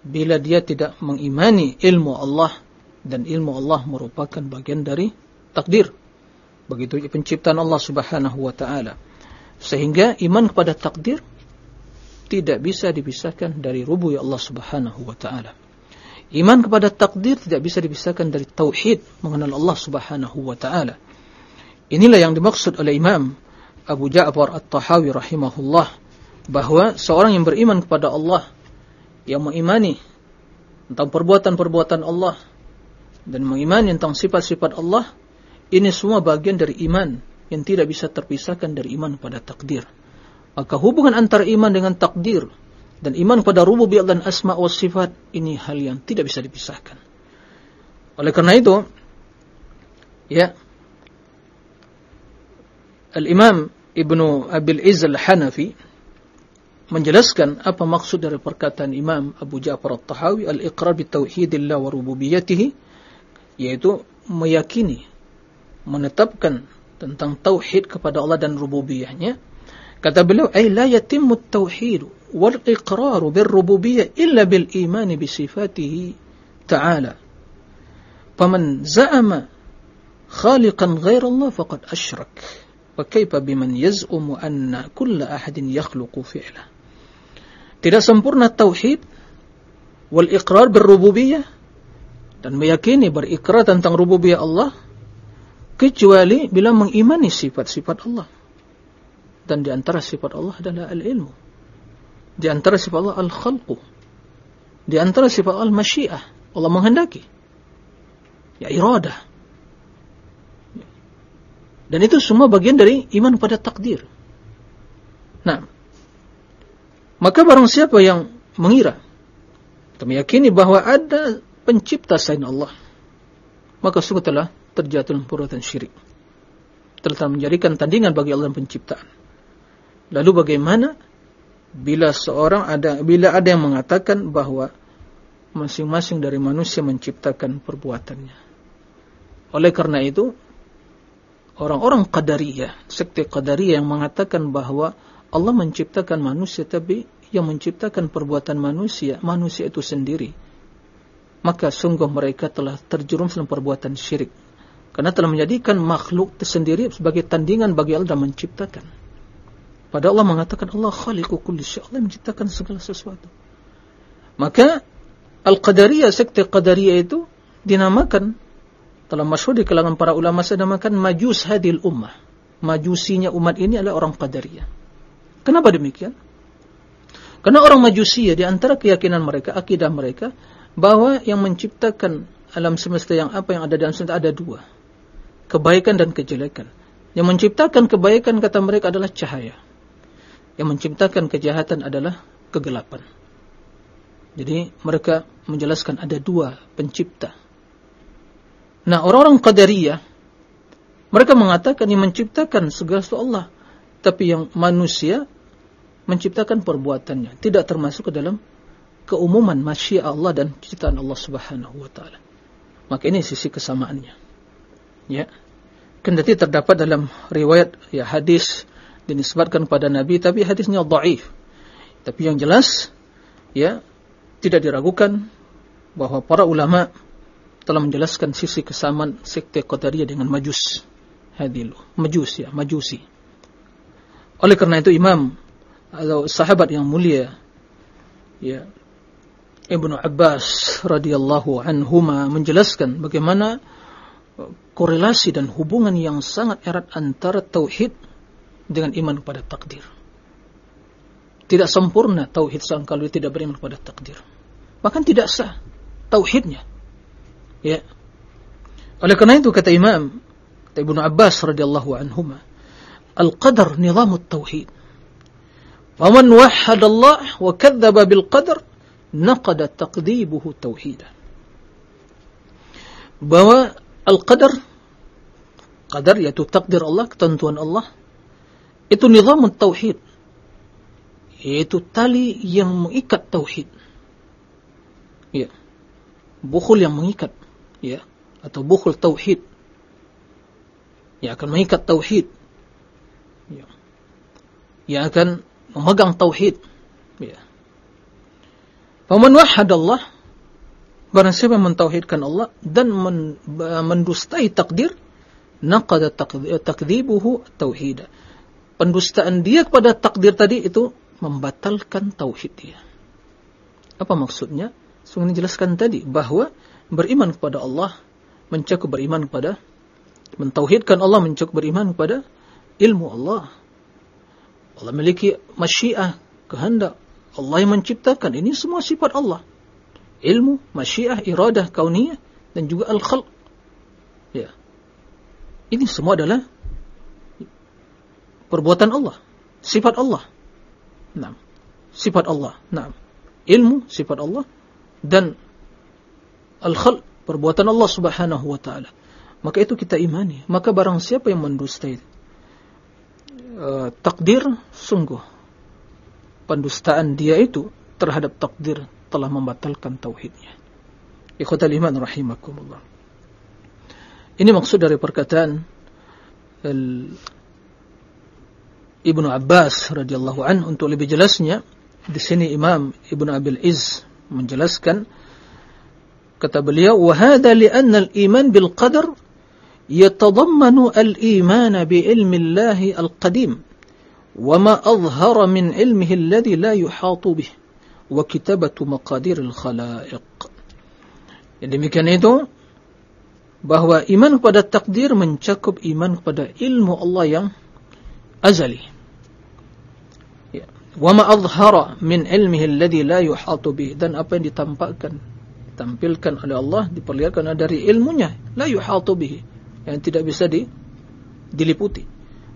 bila dia tidak mengimani ilmu Allah dan ilmu Allah merupakan bagian dari takdir. Begitu penciptaan Allah Subhanahu wa taala. Sehingga iman kepada takdir tidak bisa dipisahkan dari rubu ya Allah Subhanahu wa taala. Iman kepada takdir tidak bisa dipisahkan dari tauhid mengenal Allah Subhanahu wa taala. Inilah yang dimaksud oleh Imam Abu Ja'far At-Tahawi rahimahullah bahwa seorang yang beriman kepada Allah yang mengimani tentang perbuatan-perbuatan Allah dan mengimani tentang sifat-sifat Allah ini semua bagian dari iman yang tidak bisa terpisahkan dari iman pada takdir. Maka hubungan antara iman dengan takdir dan iman pada rububiyah dan asma wa sifat ini hal yang tidak bisa dipisahkan. Oleh karena itu, ya, Al-Imam Ibnu Abil Izz Al-Hanafi menjelaskan apa maksud dari perkataan Imam Abu Ja'far At-Tahawi al-iqrar bi tauhidillah wa rububiyyatihi yaitu meyakini menetapkan tentang tauhid kepada Allah dan rububiyahnya Kata beliau, "Ai la yatimmu at-tauhid wal iqrar bil rububiyyah illa bil iman bi sifatihi ta'ala." Faman za'ama khaliqan ghair Allah faqad asyrak. Biman yaz'umu anna kulla ahadin yakhluqu fi'la. Tidak sempurna tauhid wal iqrar bil rububiyyah dan meyakini berikrar tentang rububiyah Allah kecuali bila mengimani sifat-sifat Allah. Dan di antara sifat Allah adalah al-ilmu. Di antara sifat Allah al-khalqu. Di antara sifat Allah masyiah. Allah menghendaki. Ya iradah. Dan itu semua bagian dari iman pada takdir. Nah, maka barang siapa yang mengira atau meyakini bahwa ada pencipta selain Allah, maka sungguh telah terjatuh dalam perbuatan syirik. Telah menjadikan tandingan bagi Allah penciptaan. Lalu bagaimana bila seorang ada bila ada yang mengatakan bahwa masing-masing dari manusia menciptakan perbuatannya. Oleh karena itu, orang-orang Qadariyah, sekte Qadariyah yang mengatakan bahwa Allah menciptakan manusia tapi yang menciptakan perbuatan manusia, manusia itu sendiri. Maka sungguh mereka telah terjerumus dalam perbuatan syirik. Karena telah menjadikan makhluk tersendiri sebagai tandingan bagi Allah dan menciptakan. Pada Allah mengatakan Allah khaliqu kulli. Allah menciptakan segala sesuatu. Maka Al-Qadariyah, sekte Qadariyah itu dinamakan telah masyhur di kalangan para ulama sedamakan majus hadil ummah. Majusinya umat ini adalah orang Qadariyah. Kenapa demikian? Karena orang Majusiyah di antara keyakinan mereka, akidah mereka bahwa yang menciptakan alam semesta yang apa yang ada dalam semesta ada dua. Kebaikan dan kejelekan. Yang menciptakan kebaikan kata mereka adalah cahaya yang menciptakan kejahatan adalah kegelapan. Jadi mereka menjelaskan ada dua pencipta. Nah orang-orang Qadariyah mereka mengatakan yang menciptakan segala sesuatu Allah, tapi yang manusia menciptakan perbuatannya, tidak termasuk ke dalam keumuman masya Allah dan ciptaan Allah Subhanahu wa taala. Maka ini sisi kesamaannya. Ya. Kendati terdapat dalam riwayat ya hadis dinisbatkan pada Nabi tapi hadisnya dhaif. Tapi yang jelas ya tidak diragukan bahwa para ulama telah menjelaskan sisi kesamaan sekte Qadariyah dengan Majus. Hadilu, Majus ya, Majusi. Oleh karena itu Imam atau sahabat yang mulia ya Ibnu Abbas radhiyallahu anhuma menjelaskan bagaimana korelasi dan hubungan yang sangat erat antara tauhid dengan iman kepada takdir. Tidak sempurna tauhid seorang kalau tidak beriman kepada takdir. Bahkan tidak sah tauhidnya. Ya. Oleh karena itu kata Imam Ibnu Abbas radhiyallahu anhuma, al-qadar nizamut tauhid. Faman wahhada Allah wa kadzdzaba bil qadar naqada taqdibuhu tauhidah. Bahwa al-qadar qadar yaitu takdir Allah, ketentuan Allah itu nizam tauhid. Yaitu tali yang mengikat tauhid. Ya. Bukhul yang mengikat, ya, atau bukhul tauhid. Ya akan mengikat tauhid. Ya. Yang akan memegang tauhid. Ya. Faman wahadallah Barang siapa mentauhidkan Allah dan men, mendustai takdir, naqada takdzibuhu tauhid. Pendustaan dia kepada takdir tadi itu membatalkan tauhid dia. Apa maksudnya? Sungguh dijelaskan tadi bahwa beriman kepada Allah mencakup beriman kepada mentauhidkan Allah mencakup beriman kepada ilmu Allah. Allah memiliki masyiah, kehendak. Allah yang menciptakan. Ini semua sifat Allah ilmu, masyiah, iradah, kauniyah, dan juga al-khalq. Ya. Ini semua adalah perbuatan Allah, sifat Allah. Nah, sifat Allah. Nah, ilmu sifat Allah dan al-khalq perbuatan Allah Subhanahu wa taala. Maka itu kita imani. Maka barang siapa yang mendustai uh, takdir sungguh pendustaan dia itu terhadap takdir telah membatalkan tauhidnya. Ikhwatal iman rahimakumullah. Ini maksud dari perkataan Ibnu Abbas radhiyallahu an untuk lebih jelasnya di sini Imam Ibnu Abil Iz menjelaskan kata beliau wa hadha li'anna al-iman bil qadar yatadammanu al-iman bi ilmi Allah al-qadim wa ma adhhara min ilmihi alladhi la yuhatu bihi wa kitabatu maqadiril khalaiq. Yang demikian itu bahwa iman kepada takdir mencakup iman kepada ilmu Allah yang azali. Ya. Wa ma adhara min ilmihi alladhi la yuhatu bih dan apa yang ditampakkan ditampilkan oleh Allah diperlihatkan dari ilmunya la yuhatu bihi yang tidak bisa di, diliputi.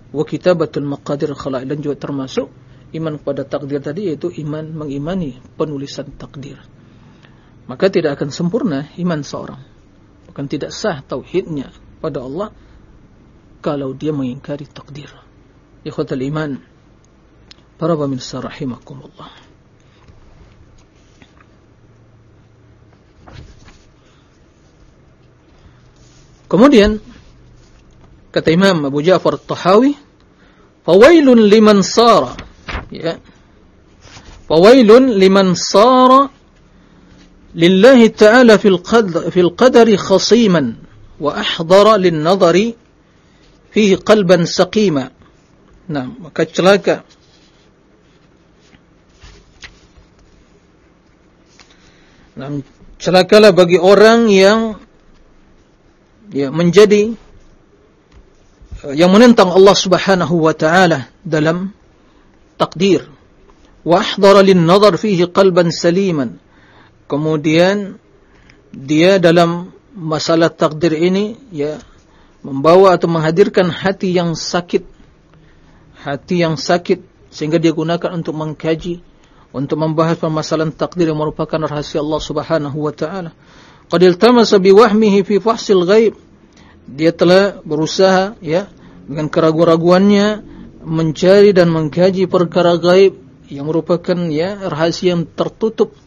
Wa kitabatul maqadir khalaiq dan juga termasuk iman kepada takdir tadi yaitu iman mengimani penulisan takdir. Maka tidak akan sempurna iman seorang. Bukan tidak sah tauhidnya pada Allah kalau dia mengingkari takdir. Ikhwatal iman, para pemirsa rahimakumullah. Kemudian kata Imam Abu Ja'far At-Tahawi, "Fawailun liman sara ya fawailun liman sara lillahi ta'ala fil qadr fil qadari khasiman wa ahdara lin nadari fihi qalban saqima nah maka celaka celakalah bagi orang yang ya menjadi yang menentang Allah Subhanahu wa taala dalam takdir. Wa ahdara lin nazar fihi qalban saliman. Kemudian dia dalam masalah takdir ini ya membawa atau menghadirkan hati yang sakit. Hati yang sakit sehingga dia gunakan untuk mengkaji untuk membahas permasalahan takdir yang merupakan rahasia Allah Subhanahu wa taala qad iltamasa biwahmihi fi fahsil ghaib. Dia telah berusaha ya dengan keraguan-raguannya mencari dan mengkaji perkara gaib yang merupakan ya rahasia yang tertutup.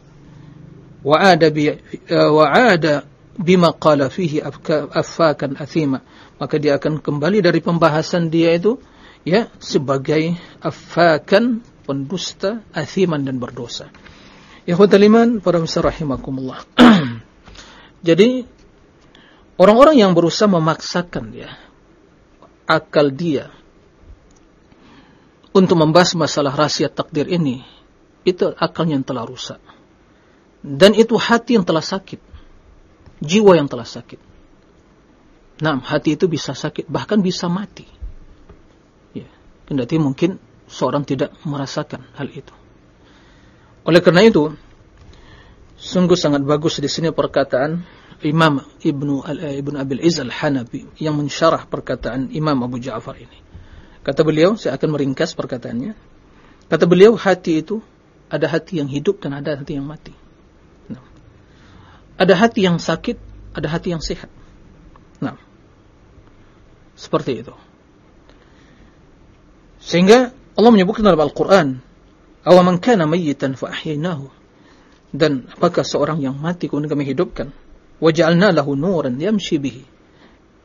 Wa ada bi uh, wa ada bima qala fihi affakan athima. Maka dia akan kembali dari pembahasan dia itu ya sebagai affakan pendusta athiman dan berdosa. Ikhwatal iman para rahimakumullah jadi orang-orang yang berusaha memaksakan ya akal dia untuk membahas masalah rahasia takdir ini, itu akalnya yang telah rusak. Dan itu hati yang telah sakit. Jiwa yang telah sakit. Nah, hati itu bisa sakit, bahkan bisa mati. Ya, kendati mungkin seorang tidak merasakan hal itu. Oleh karena itu, sungguh sangat bagus di sini perkataan Imam Ibnu eh, Ibnu Abil Iz Al-Hanabi yang mensyarah perkataan Imam Abu Ja'far ini. Kata beliau, saya akan meringkas perkataannya. Kata beliau, hati itu ada hati yang hidup dan ada hati yang mati. Nah. Ada hati yang sakit, ada hati yang sehat. Nah. Seperti itu. Sehingga Allah menyebutkan dalam Al-Quran, "Aw man kana mayyitan fa ahyaynahu." Dan apakah seorang yang mati kemudian kami hidupkan? Waj'alna lahu nuran yamshi bihi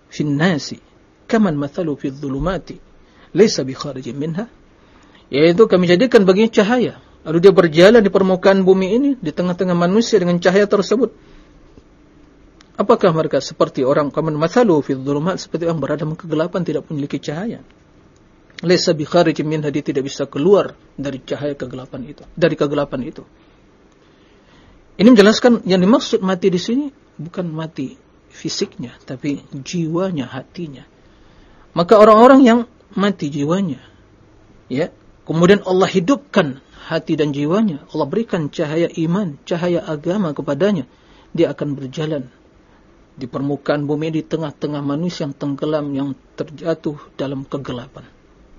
fin nasi kaman mathalu fi dhulumati laysa bi kharijin minha. Yaitu kami jadikan baginya cahaya. Lalu dia berjalan di permukaan bumi ini di tengah-tengah manusia dengan cahaya tersebut. Apakah mereka seperti orang kaman mathalu fi dhulumat seperti orang berada dalam kegelapan tidak memiliki cahaya? Laysa bi kharijin minha dia tidak bisa keluar dari cahaya kegelapan itu, dari kegelapan itu. Ini menjelaskan yang dimaksud mati di sini bukan mati fisiknya, tapi jiwanya, hatinya. Maka orang-orang yang mati jiwanya, ya, kemudian Allah hidupkan hati dan jiwanya, Allah berikan cahaya iman, cahaya agama kepadanya, dia akan berjalan di permukaan bumi di tengah-tengah manusia yang tenggelam, yang terjatuh dalam kegelapan.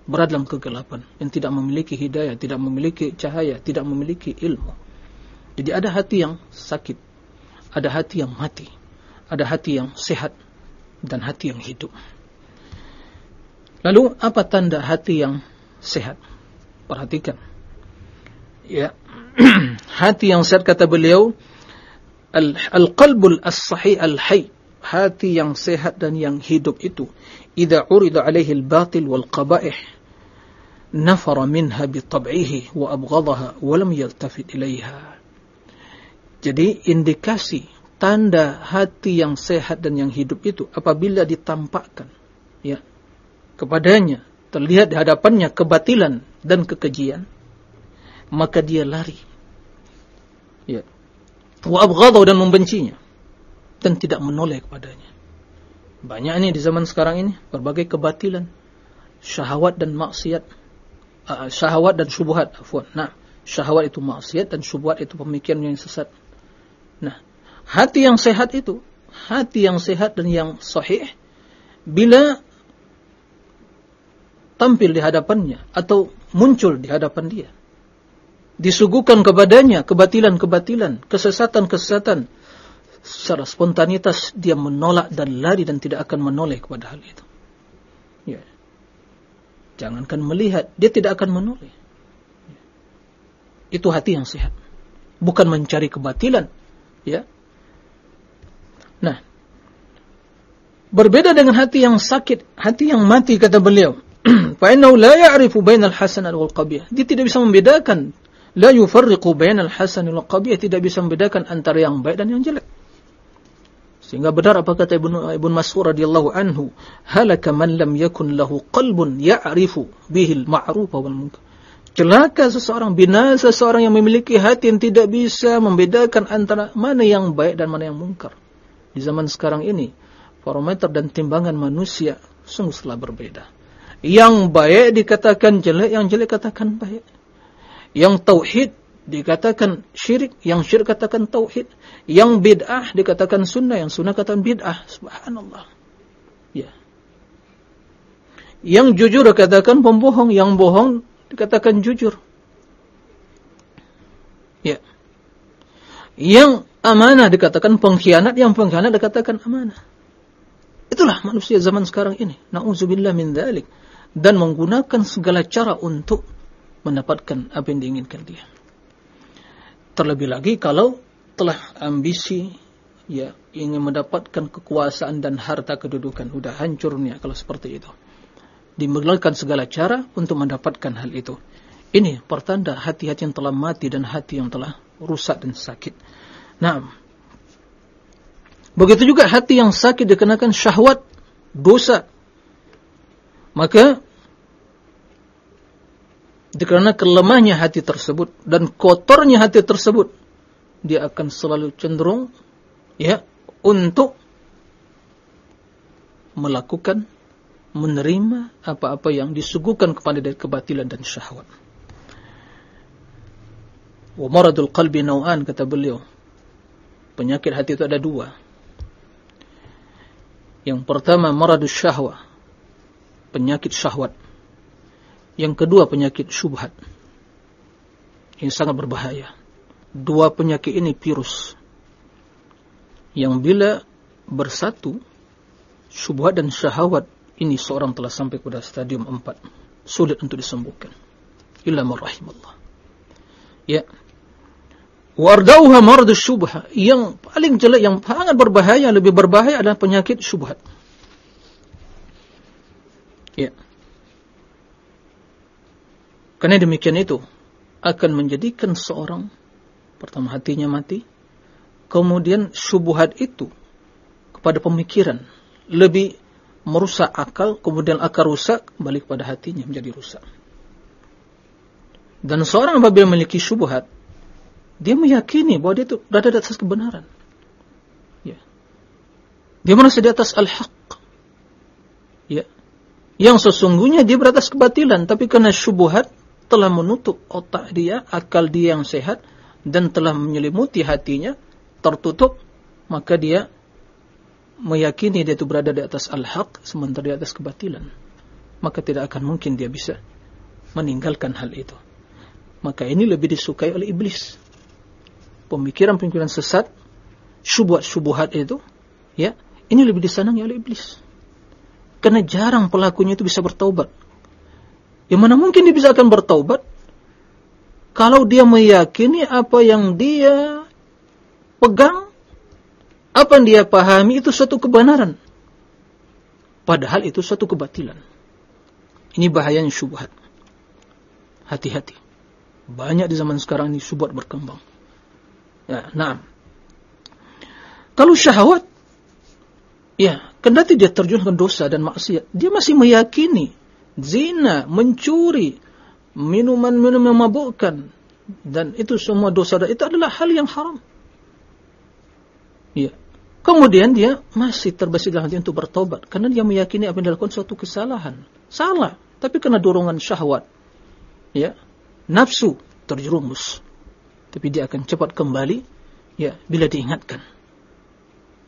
Berada dalam kegelapan, yang tidak memiliki hidayah, tidak memiliki cahaya, tidak memiliki ilmu. Jadi ada hati yang sakit, ada hati yang mati, ada hati yang sehat, dan hati yang hidup. Lalu apa tanda hati yang sehat? Perhatikan. Ya. hati yang sehat kata beliau al-qalbul as-sahih al-hayy hati yang sehat dan yang hidup itu idza urida alaihi al-batil wal qaba'ih nafara minha bi tab'ihi wa abghadaha wa lam yaltafit ilaiha jadi indikasi tanda hati yang sehat dan yang hidup itu apabila ditampakkan ya kepadanya terlihat di hadapannya kebatilan dan kekejian maka dia lari ya wa abghadahu dan membencinya dan tidak menoleh kepadanya. Banyak ini di zaman sekarang ini berbagai kebatilan syahwat dan maksiat uh, syahwat dan syubhat afwan. Nah syahwat itu maksiat dan syubhat itu pemikiran yang sesat Nah, hati yang sehat itu, hati yang sehat dan yang sahih, bila tampil di hadapannya atau muncul di hadapan dia, disuguhkan kepadanya kebatilan-kebatilan, kesesatan-kesesatan, secara spontanitas dia menolak dan lari dan tidak akan menoleh kepada hal itu. Ya. Jangankan melihat, dia tidak akan menoleh. Itu hati yang sehat. Bukan mencari kebatilan, Ya. Nah, berbeda dengan hati yang sakit, hati yang mati kata beliau. Fa'innahu la ya'rifu bainal hasan wal qabih. Dia tidak bisa membedakan. La yufarriqu bainal hasan wal qabih. Tidak bisa membedakan antara yang baik dan yang jelek. Sehingga benar apa kata Ibn, Ibn Mas'ud radhiyallahu anhu, halaka man lam yakun lahu qalbun ya'rifu bihil ma'ruf wal munkar. Celaka seseorang, binasa seseorang yang memiliki hati yang tidak bisa membedakan antara mana yang baik dan mana yang mungkar. Di zaman sekarang ini, parameter dan timbangan manusia sungguh telah berbeda. Yang baik dikatakan jelek, yang jelek katakan baik. Yang tauhid dikatakan syirik, yang syirik katakan tauhid. Yang bid'ah dikatakan sunnah, yang sunnah katakan bid'ah. Subhanallah. Ya. Yang jujur katakan pembohong, yang bohong dikatakan jujur. Ya. Yang amanah dikatakan pengkhianat, yang pengkhianat dikatakan amanah. Itulah manusia zaman sekarang ini. Nauzubillah min dzalik dan menggunakan segala cara untuk mendapatkan apa yang diinginkan dia. Terlebih lagi kalau telah ambisi ya ingin mendapatkan kekuasaan dan harta kedudukan, udah hancurnya kalau seperti itu dimulakan segala cara untuk mendapatkan hal itu. Ini pertanda hati-hati yang telah mati dan hati yang telah rusak dan sakit. Nah, begitu juga hati yang sakit dikenakan syahwat, dosa. Maka dikarenakan kelemahnya hati tersebut dan kotornya hati tersebut, dia akan selalu cenderung ya untuk melakukan menerima apa-apa yang disuguhkan kepada dari kebatilan dan syahwat. Wa maradul qalbi nau'an kata beliau. Penyakit hati itu ada dua. Yang pertama maradus syahwat. Penyakit syahwat. Yang kedua penyakit syubhat. Ini sangat berbahaya. Dua penyakit ini virus. Yang bila bersatu syubhat dan syahwat ini seorang telah sampai pada stadium 4 sulit untuk disembuhkan illa marhamallah ya Wardauha mardu syubha. Yang paling jelek, yang sangat berbahaya, lebih berbahaya adalah penyakit syubhat. Ya. Karena demikian itu akan menjadikan seorang pertama hatinya mati, kemudian syubhat itu kepada pemikiran lebih merusak akal, kemudian akal rusak kembali kepada hatinya menjadi rusak. Dan seorang apabila memiliki syubhat, dia meyakini bahwa dia itu berada di atas kebenaran. Ya. Dia merasa di atas al-haq. Ya. Yang sesungguhnya dia berada atas kebatilan, tapi karena syubhat telah menutup otak dia, akal dia yang sehat, dan telah menyelimuti hatinya, tertutup, maka dia meyakini dia itu berada di atas al-haq, sementara di atas kebatilan. Maka tidak akan mungkin dia bisa meninggalkan hal itu. Maka ini lebih disukai oleh iblis pemikiran-pemikiran sesat, syubhat-syubhat itu, ya, ini lebih disenangi oleh iblis. Karena jarang pelakunya itu bisa bertaubat. Yang mana mungkin dia bisa akan bertaubat kalau dia meyakini apa yang dia pegang, apa yang dia pahami itu suatu kebenaran. Padahal itu suatu kebatilan. Ini bahayanya syubhat. Hati-hati. Banyak di zaman sekarang ini syubhat berkembang. Ya, nah. Kalau syahwat, ya, kendati dia terjun ke dosa dan maksiat, dia masih meyakini zina, mencuri, minuman-minum yang memabukkan, dan itu semua dosa itu adalah hal yang haram. Kemudian dia masih terbesit dalam hati untuk bertobat karena dia meyakini apa yang dilakukan suatu kesalahan. Salah, tapi karena dorongan syahwat. Ya. Nafsu terjerumus tapi dia akan cepat kembali ya bila diingatkan.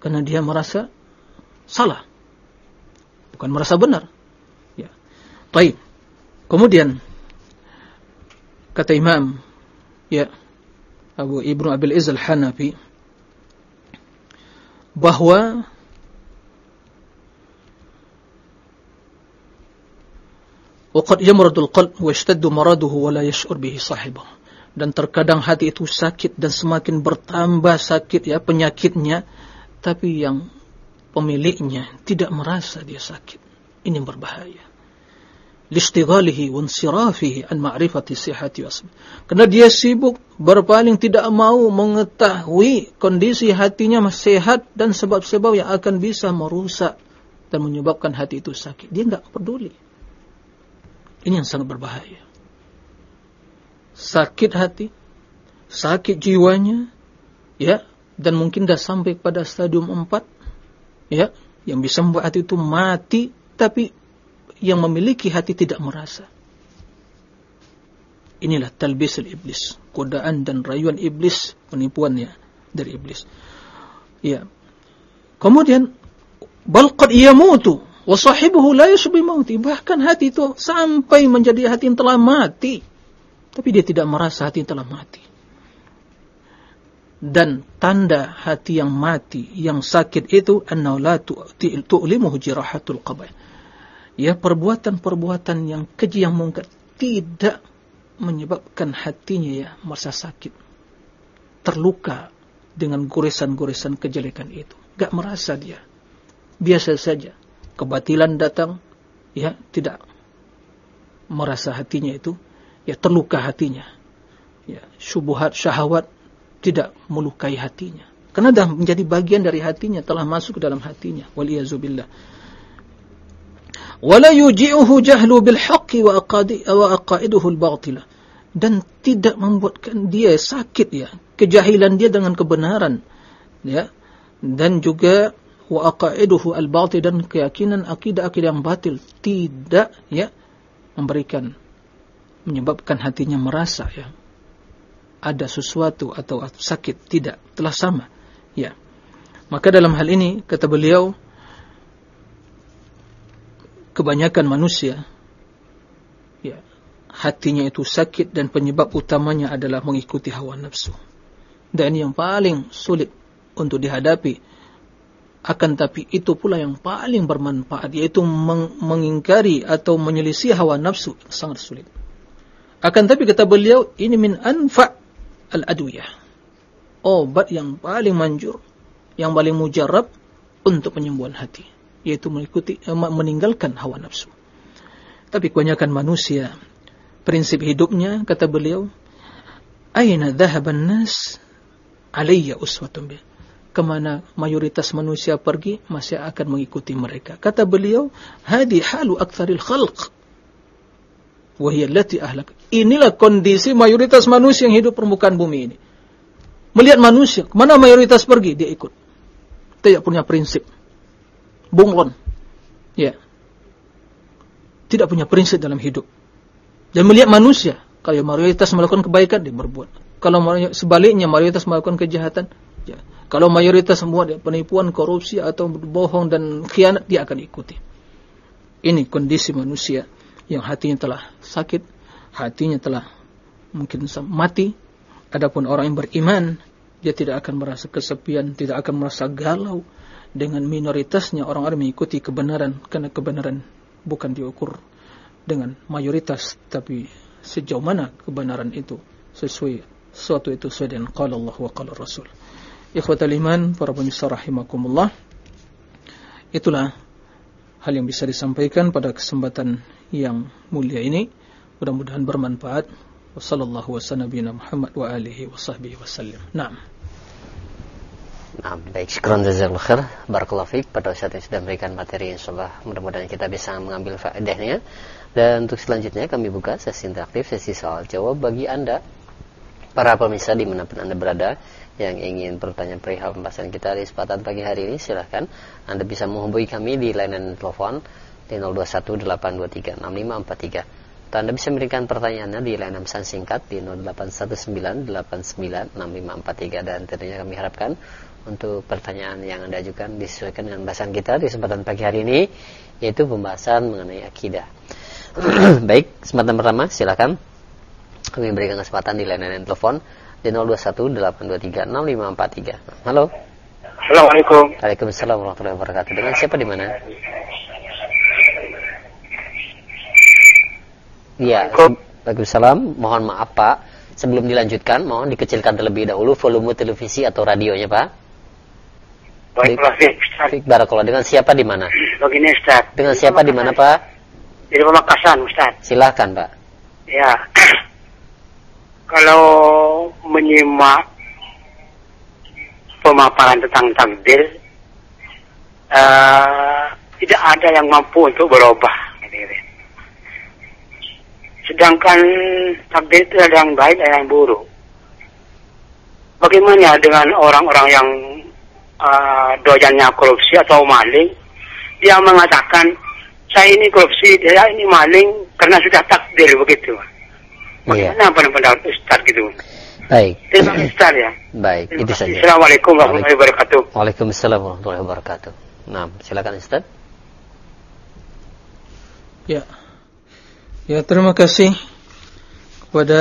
Karena dia merasa salah. Bukan merasa benar. Ya. Baik. Kemudian kata Imam ya Abu Ibnu Abil Izz Al-Hanafi bahwa وقد يمرض القلب ويشتد مرضه ولا يشعر به صاحبه dan terkadang hati itu sakit dan semakin bertambah sakit ya penyakitnya tapi yang pemiliknya tidak merasa dia sakit ini yang berbahaya listighalihi wansirafihi an ma'rifati sihhati wasmi karena dia sibuk berpaling tidak mau mengetahui kondisi hatinya sehat dan sebab-sebab yang akan bisa merusak dan menyebabkan hati itu sakit. Dia enggak peduli. Ini yang sangat berbahaya. Sakit hati, sakit jiwanya, ya, dan mungkin dah sampai pada stadium 4, ya, yang bisa membuat hati itu mati, tapi yang memiliki hati tidak merasa. Inilah talbisul iblis, godaan dan rayuan iblis, penipuannya dari iblis. Ya. Kemudian bal qad yamutu wa sahibuhu la yashbi mauti. Bahkan hati itu sampai menjadi hati yang telah mati tapi dia tidak merasa hati telah mati. Dan tanda hati yang mati, yang sakit itu, annahu la tu'limuhu jirahatul qabah. Ya, perbuatan-perbuatan yang keji yang mungkar tidak menyebabkan hatinya ya merasa sakit. Terluka dengan goresan-goresan kejelekan itu. Gak merasa dia. Biasa saja. Kebatilan datang, ya tidak merasa hatinya itu ya terluka hatinya. Ya, syubhat syahwat tidak melukai hatinya. Karena dah menjadi bagian dari hatinya, telah masuk ke dalam hatinya. Waliyazubillah. Bil haqqi wa aqaiduhu al batilah. Dan tidak membuatkan dia sakit ya, kejahilan dia dengan kebenaran. Ya. Dan juga wa aqaiduhu al batil dan keyakinan akidah-akidah yang batil tidak ya memberikan menyebabkan hatinya merasa ya ada sesuatu atau sakit tidak telah sama ya maka dalam hal ini kata beliau kebanyakan manusia. Ya hatinya itu sakit dan penyebab utamanya adalah mengikuti hawa nafsu. Dan yang paling sulit untuk dihadapi akan tapi itu pula yang paling bermanfaat yaitu meng mengingkari atau menyelisih hawa nafsu sangat sulit. Akan tapi kata beliau ini min anfa al-adwiyah. obat yang paling manjur, yang paling mujarab untuk penyembuhan hati, yaitu mengikuti eh, meninggalkan hawa nafsu. Tapi kebanyakan manusia prinsip hidupnya kata beliau, "Aina dhahaban nas alayya uswatun bih." Ke mana mayoritas manusia pergi, masih akan mengikuti mereka. Kata beliau, "Hadi halu aktsaril khalq." Wahiyallati ahlak. Inilah kondisi mayoritas manusia yang hidup permukaan bumi ini. Melihat manusia, ke mana mayoritas pergi, dia ikut. Tidak punya prinsip. Bunglon. Ya. Tidak punya prinsip dalam hidup. Dan melihat manusia, kalau mayoritas melakukan kebaikan, dia berbuat. Kalau sebaliknya mayoritas melakukan kejahatan, ya. Kalau mayoritas semua dia penipuan, korupsi atau bohong dan khianat, dia akan ikuti. Ini kondisi manusia yang hatinya telah sakit, hatinya telah mungkin mati. Adapun orang yang beriman, dia tidak akan merasa kesepian, tidak akan merasa galau dengan minoritasnya orang-orang mengikuti kebenaran karena kebenaran bukan diukur dengan mayoritas tapi sejauh mana kebenaran itu sesuai suatu itu sesuai dengan qala Allah wa qala Rasul. Ikhwatal iman, para pemirsa rahimakumullah. Itulah hal yang bisa disampaikan pada kesempatan yang mulia ini. Mudah-mudahan bermanfaat. Wassallallahu wasallam Muhammad wa alihi wa sahbihi wasallam. Naam. Nah, baik, syukran jazakallahu khair. Barakallahu pada saat yang sudah memberikan materi insyaallah mudah-mudahan kita bisa mengambil faedahnya. Dan untuk selanjutnya kami buka sesi interaktif, sesi soal jawab bagi Anda para pemirsa di mana pun Anda berada yang ingin bertanya perihal pembahasan kita di kesempatan pagi hari ini silahkan Anda bisa menghubungi kami di layanan telepon di 0218236543 atau Anda bisa memberikan pertanyaannya di layanan pesan singkat di 0819896543 dan tentunya kami harapkan untuk pertanyaan yang Anda ajukan disesuaikan dengan bahasan kita di kesempatan pagi hari ini yaitu pembahasan mengenai akidah. Baik, kesempatan pertama silakan kami berikan kesempatan di layanan telepon di 0218236543. Halo. Assalamualaikum. Waalaikumsalam warahmatullahi wabarakatuh. Dengan siapa di mana? Iya. Waalaikumsalam. Mohon maaf Pak. Sebelum dilanjutkan, mohon dikecilkan terlebih dahulu volume televisi atau radionya Pak. Baiklah. Fik Barakallah. Dengan siapa di mana? Begini Ustaz. Dengan siapa di mana Pak? Di Pemakasan Ustaz. Silahkan Pak. Ya. kalau menyimak pemaparan tentang takdir uh, tidak ada yang mampu untuk berubah. Sedangkan takdir itu ada yang baik ada yang buruk. Bagaimana dengan orang-orang yang uh, dojannya korupsi atau maling? Dia mengatakan saya ini korupsi, dia ini maling karena sudah takdir begitu. Iya. Bagaimana pendapat Ustaz gitu? Baik. Terima kasih Ustaz ya. Baik, Terima itu kasih. saja. Assalamualaikum warahmatullahi wabarakatuh. Waalaikumsalam warahmatullahi wabarakatuh. Nah, silakan Ustaz. Ya. Ya, terima kasih kepada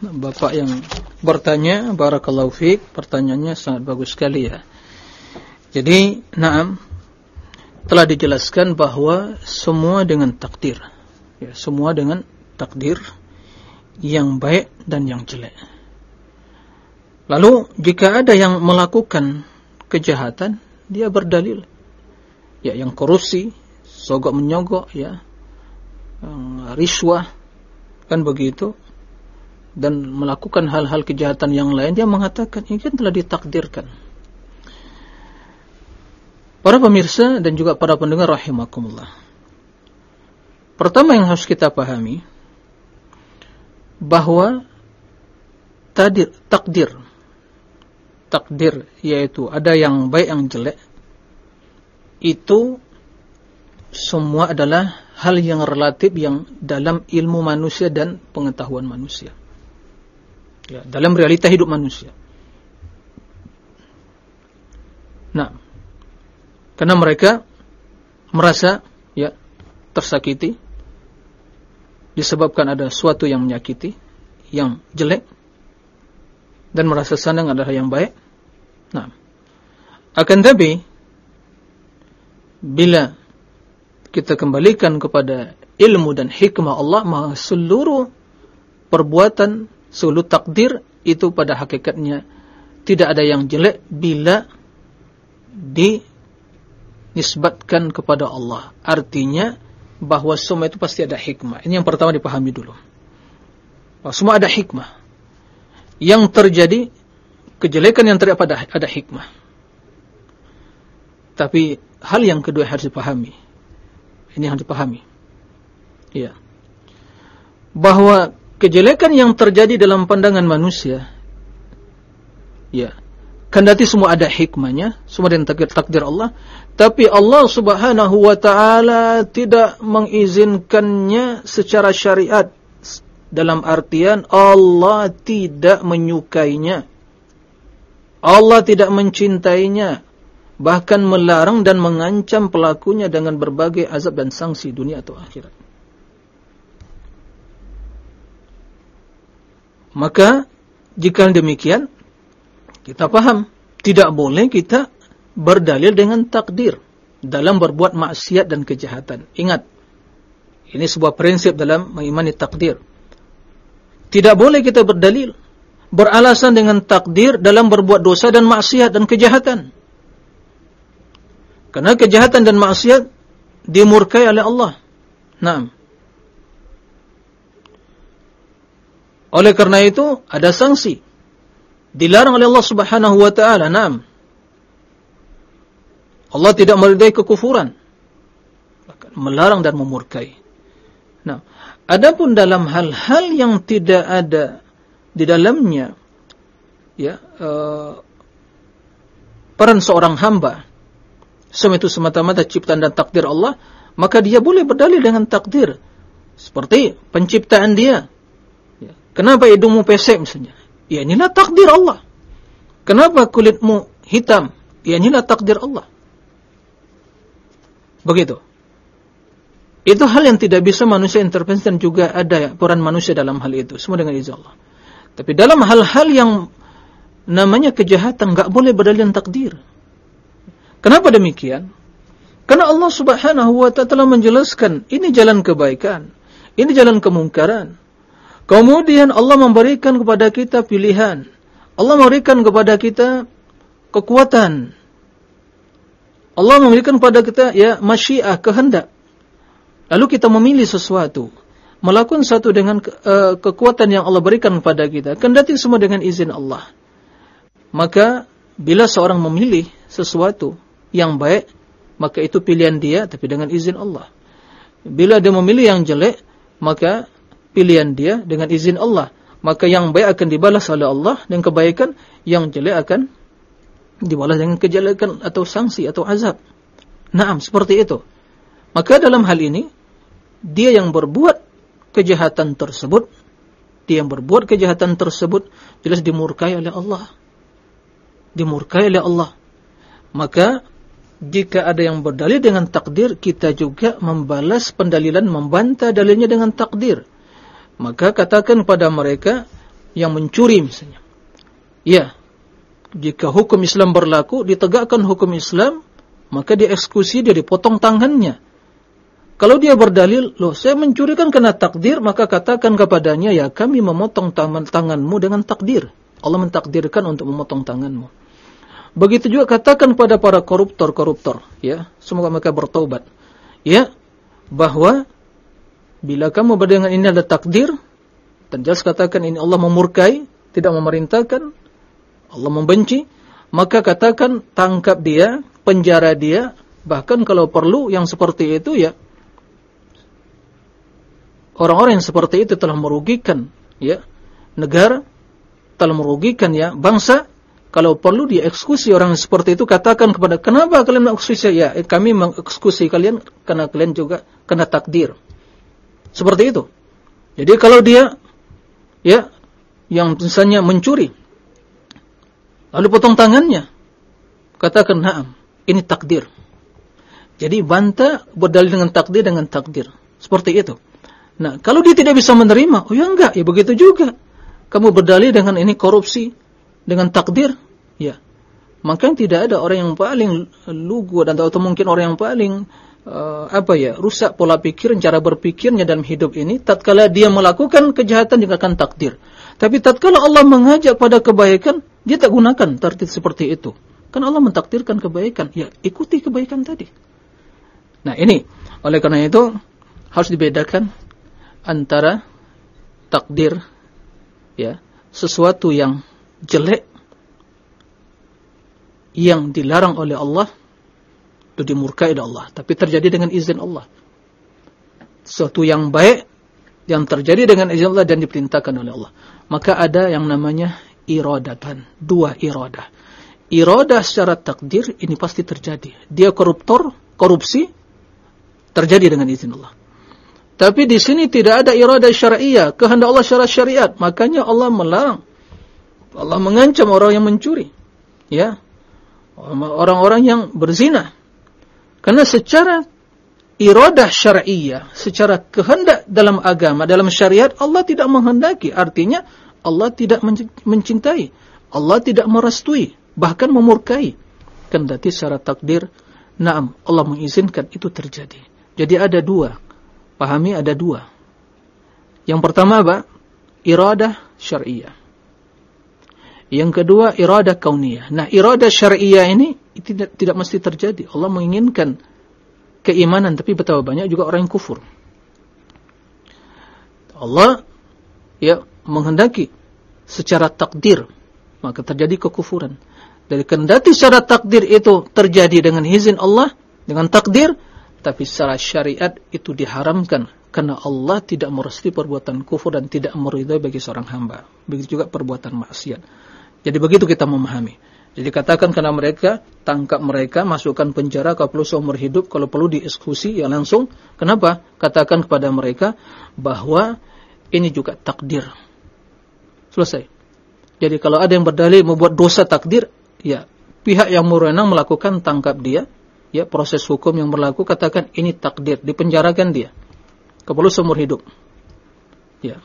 Bapak yang bertanya, barakallahu fiik. Pertanyaannya sangat bagus sekali ya. Jadi, naam telah dijelaskan bahwa semua dengan takdir. Ya, semua dengan takdir yang baik dan yang jelek. Lalu jika ada yang melakukan kejahatan, dia berdalil. Ya, yang korupsi, sogok menyogok, ya, riswah, kan begitu. Dan melakukan hal-hal kejahatan yang lain, dia mengatakan ini kan telah ditakdirkan. Para pemirsa dan juga para pendengar rahimakumullah. Pertama yang harus kita pahami, bahwa tadir, takdir takdir yaitu ada yang baik yang jelek itu semua adalah hal yang relatif yang dalam ilmu manusia dan pengetahuan manusia ya, dalam realita hidup manusia nah karena mereka merasa ya tersakiti. Disebabkan ada suatu yang menyakiti, yang jelek, dan merasa senang adalah yang baik. Nah, akan tapi bila kita kembalikan kepada ilmu dan hikmah Allah, maka seluruh perbuatan, seluruh takdir itu pada hakikatnya tidak ada yang jelek bila dinisbatkan kepada Allah. Artinya bahwa semua itu pasti ada hikmah. Ini yang pertama dipahami dulu. Bahwa semua ada hikmah. Yang terjadi kejelekan yang terjadi ada, ada hikmah. Tapi hal yang kedua harus dipahami. Ini harus dipahami. Ya. Bahwa kejelekan yang terjadi dalam pandangan manusia ya kendati semua ada hikmahnya semua dengan takdir, takdir Allah. Tapi Allah Subhanahu wa taala tidak mengizinkannya secara syariat. Dalam artian Allah tidak menyukainya. Allah tidak mencintainya. Bahkan melarang dan mengancam pelakunya dengan berbagai azab dan sanksi dunia atau akhirat. Maka jika demikian kita paham tidak boleh kita berdalil dengan takdir dalam berbuat maksiat dan kejahatan. Ingat, ini sebuah prinsip dalam mengimani takdir. Tidak boleh kita berdalil beralasan dengan takdir dalam berbuat dosa dan maksiat dan kejahatan. Karena kejahatan dan maksiat dimurkai oleh Allah. Naam. Oleh karena itu ada sanksi. Dilarang oleh Allah Subhanahu wa taala. Naam. Allah tidak meridai kekufuran. Melarang dan memurkai. Nah, adapun dalam hal-hal yang tidak ada di dalamnya ya uh, peran seorang hamba semua itu semata-mata ciptaan dan takdir Allah, maka dia boleh berdalil dengan takdir. Seperti penciptaan dia, Kenapa hidungmu pesek misalnya? Ya inilah takdir Allah. Kenapa kulitmu hitam? Ya inilah takdir Allah. Begitu. Itu hal yang tidak bisa manusia intervensi dan juga ada peran manusia dalam hal itu. Semua dengan izin Allah. Tapi dalam hal-hal yang namanya kejahatan nggak boleh berdalil takdir. Kenapa demikian? Karena Allah Subhanahu wa taala menjelaskan ini jalan kebaikan, ini jalan kemungkaran. Kemudian Allah memberikan kepada kita pilihan. Allah memberikan kepada kita kekuatan. Allah memberikan kepada kita ya masyiah, kehendak. Lalu kita memilih sesuatu. Melakukan sesuatu dengan uh, kekuatan yang Allah berikan kepada kita. Kendati semua dengan izin Allah. Maka bila seorang memilih sesuatu yang baik, maka itu pilihan dia tapi dengan izin Allah. Bila dia memilih yang jelek, maka pilihan dia dengan izin Allah. Maka yang baik akan dibalas oleh Allah dan kebaikan yang jelek akan dibalas dengan kejelekan atau sanksi atau azab. Naam, seperti itu. Maka dalam hal ini dia yang berbuat kejahatan tersebut, dia yang berbuat kejahatan tersebut jelas dimurkai oleh Allah. Dimurkai oleh Allah. Maka jika ada yang berdalil dengan takdir, kita juga membalas pendalilan, membantah dalilnya dengan takdir maka katakan pada mereka yang mencuri misalnya. Ya, jika hukum Islam berlaku, ditegakkan hukum Islam, maka dieksekusi, dia dipotong tangannya. Kalau dia berdalil, loh saya mencuri kan kena takdir, maka katakan kepadanya, ya kami memotong tangan tanganmu dengan takdir. Allah mentakdirkan untuk memotong tanganmu. Begitu juga katakan pada para koruptor-koruptor, ya, semoga mereka bertobat. Ya, bahwa Bila kamu berdengar ini ada takdir, dan jelas katakan ini Allah memurkai, tidak memerintahkan, Allah membenci, maka katakan tangkap dia, penjara dia, bahkan kalau perlu yang seperti itu ya orang-orang yang seperti itu telah merugikan ya negara, telah merugikan ya bangsa. Kalau perlu dieksekusi orang yang seperti itu katakan kepada kenapa kalian mengeksekusi ya kami mengeksekusi kalian karena kalian juga kena takdir. Seperti itu. Jadi kalau dia ya yang misalnya mencuri lalu potong tangannya katakan na'am ini takdir. Jadi bantah berdalil dengan takdir dengan takdir. Seperti itu. Nah, kalau dia tidak bisa menerima, oh ya enggak, ya begitu juga. Kamu berdalil dengan ini korupsi dengan takdir, ya. Maka tidak ada orang yang paling lugu dan atau mungkin orang yang paling uh, apa ya rusak pola pikir cara berpikirnya dalam hidup ini tatkala dia melakukan kejahatan juga akan takdir tapi tatkala Allah mengajak pada kebaikan Dia tak gunakan tertib seperti itu. Kan Allah mentakdirkan kebaikan, ya ikuti kebaikan tadi. Nah ini, oleh karena itu harus dibedakan antara takdir, ya sesuatu yang jelek yang dilarang oleh Allah itu dimurkai oleh Allah, tapi terjadi dengan izin Allah. Sesuatu yang baik yang terjadi dengan izin Allah dan diperintahkan oleh Allah. Maka ada yang namanya iradatan, dua iradah. Iradah secara takdir ini pasti terjadi. Dia koruptor, korupsi terjadi dengan izin Allah. Tapi di sini tidak ada iradah syariah, kehendak Allah secara syariat. Makanya Allah melarang. Allah mengancam orang yang mencuri. Ya. Orang-orang yang berzina. Karena secara iradah syariah, secara kehendak dalam agama, dalam syariat Allah tidak menghendaki. Artinya Allah tidak mencintai. Allah tidak merestui bahkan memurkai. Kendati secara takdir, naam, Allah mengizinkan itu terjadi. Jadi ada dua. Pahami ada dua. Yang pertama apa? Iradah syariah. Yang kedua iradah kauniyah. Nah, iradah syariah ini tidak tidak mesti terjadi. Allah menginginkan keimanan, tapi betapa banyak juga orang yang kufur. Allah ya menghendaki secara takdir maka terjadi kekufuran. Dari kendati secara takdir itu terjadi dengan izin Allah, dengan takdir, tapi secara syariat itu diharamkan karena Allah tidak merestui perbuatan kufur dan tidak meridhai bagi seorang hamba. Begitu juga perbuatan maksiat. Jadi begitu kita memahami. Jadi katakan karena mereka, tangkap mereka, masukkan penjara kalau perlu seumur hidup, kalau perlu dieksekusi ya langsung. Kenapa? Katakan kepada mereka bahwa ini juga takdir. Selesai. Jadi kalau ada yang berdalil membuat dosa takdir, ya pihak yang berwenang melakukan tangkap dia, ya proses hukum yang berlaku katakan ini takdir, dipenjarakan dia. Keperlu seumur hidup. Ya.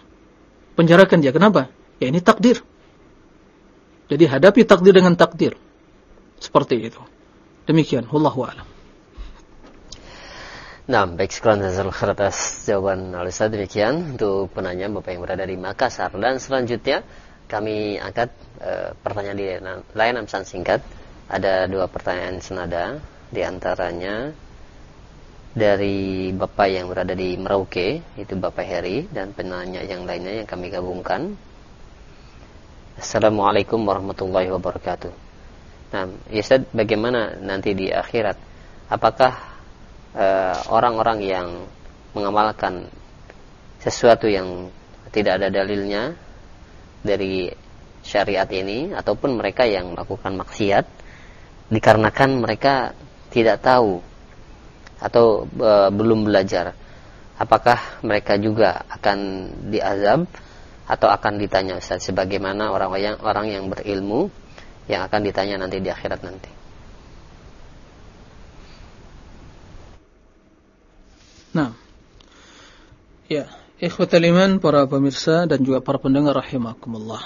Penjarakan dia. Kenapa? Ya ini takdir. Jadi hadapi takdir dengan takdir. Seperti itu. Demikian. Wallahu a'lam. Nah, baik sekian atas jawaban Alisa demikian untuk penanya Bapak yang berada di Makassar dan selanjutnya kami angkat e, pertanyaan di layanan pesan singkat. Ada dua pertanyaan senada, di antaranya dari Bapak yang berada di Merauke, itu Bapak Heri, dan penanya yang lainnya yang kami gabungkan. Assalamualaikum warahmatullahi wabarakatuh. Nah, Ustaz, bagaimana nanti di akhirat? Apakah eh, orang-orang uh, yang mengamalkan sesuatu yang tidak ada dalilnya dari syariat ini ataupun mereka yang melakukan maksiat dikarenakan mereka tidak tahu atau e, belum belajar apakah mereka juga akan diazab atau akan ditanya Ustaz sebagaimana orang yang orang yang berilmu yang akan ditanya nanti di akhirat nanti. Nah. Ya, Ikhwatal iman para pemirsa dan juga para pendengar rahimakumullah.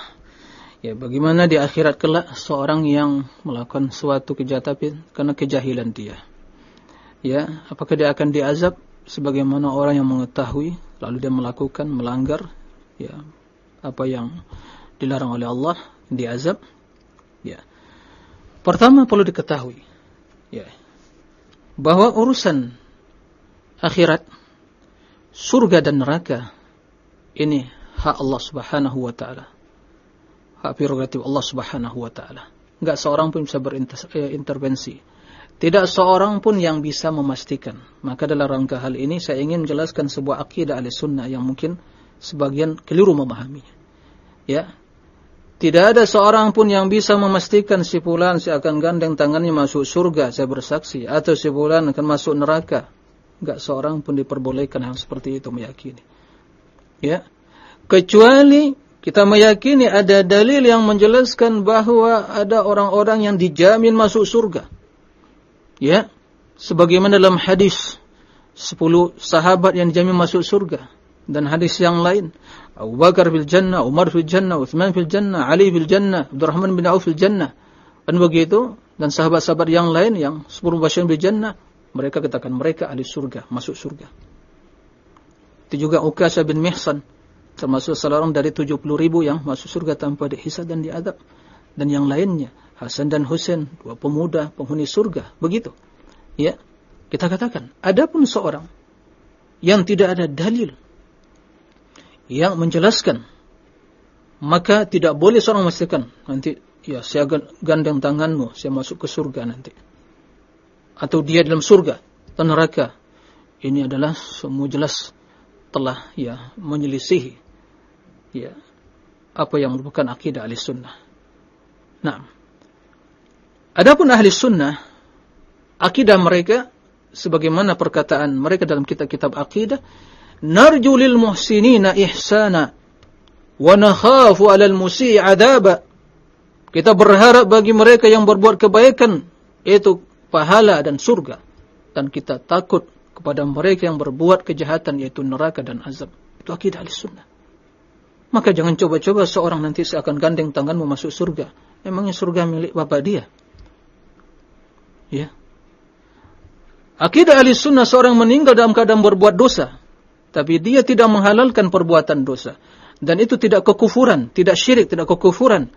Ya, bagaimana di akhirat kelak seorang yang melakukan suatu kejahatan karena kejahilan dia. Ya, apakah dia akan diazab sebagaimana orang yang mengetahui lalu dia melakukan melanggar ya apa yang dilarang oleh Allah diazab? Ya. Pertama perlu diketahui ya bahwa urusan akhirat surga dan neraka ini hak Allah Subhanahu wa taala. Hak prerogatif Allah Subhanahu wa taala. Enggak seorang pun bisa berintervensi. Tidak seorang pun yang bisa memastikan. Maka dalam rangka hal ini saya ingin menjelaskan sebuah akidah ahli sunnah yang mungkin sebagian keliru memahaminya. Ya. Tidak ada seorang pun yang bisa memastikan si fulan si akan gandeng tangannya masuk surga, saya bersaksi. Atau si fulan akan masuk neraka. Enggak seorang pun diperbolehkan hal seperti itu meyakini. Ya. Kecuali kita meyakini ada dalil yang menjelaskan bahwa ada orang-orang yang dijamin masuk surga. Ya. Sebagaimana dalam hadis 10 sahabat yang dijamin masuk surga dan hadis yang lain Abu Bakar fil jannah, Umar fil jannah, Uthman fil jannah, Ali fil jannah, Abdurrahman bin Auf fil jannah. Dan begitu dan sahabat-sahabat yang lain yang 10 basyirin bil jannah mereka katakan mereka ahli surga, masuk surga. Itu juga Ukasha bin Mihsan, termasuk salah orang dari 70 ribu yang masuk surga tanpa dihisab dan diadab. dan yang lainnya. Hasan dan Husain, dua pemuda penghuni surga. Begitu. Ya. Kita katakan, adapun seorang yang tidak ada dalil yang menjelaskan maka tidak boleh seorang memastikan nanti ya saya gandeng tanganmu saya masuk ke surga nanti. Atau dia dalam surga atau neraka. Ini adalah semua jelas telah ya menyelisihi ya apa yang merupakan akidah ahli sunnah. Nah, adapun ahli sunnah akidah mereka sebagaimana perkataan mereka dalam kitab-kitab akidah, muhsinina ihsana wa nakhafu 'alal musii' adaba. Kita berharap bagi mereka yang berbuat kebaikan yaitu pahala dan surga dan kita takut kepada mereka yang berbuat kejahatan yaitu neraka dan azab. Itu akidah al-sunnah. Maka jangan coba-coba seorang nanti seakan gandeng tanganmu masuk surga. Emangnya surga milik bapak dia? Ya. Akidah ahli sunnah seorang meninggal dalam keadaan berbuat dosa. Tapi dia tidak menghalalkan perbuatan dosa. Dan itu tidak kekufuran, tidak syirik, tidak kekufuran.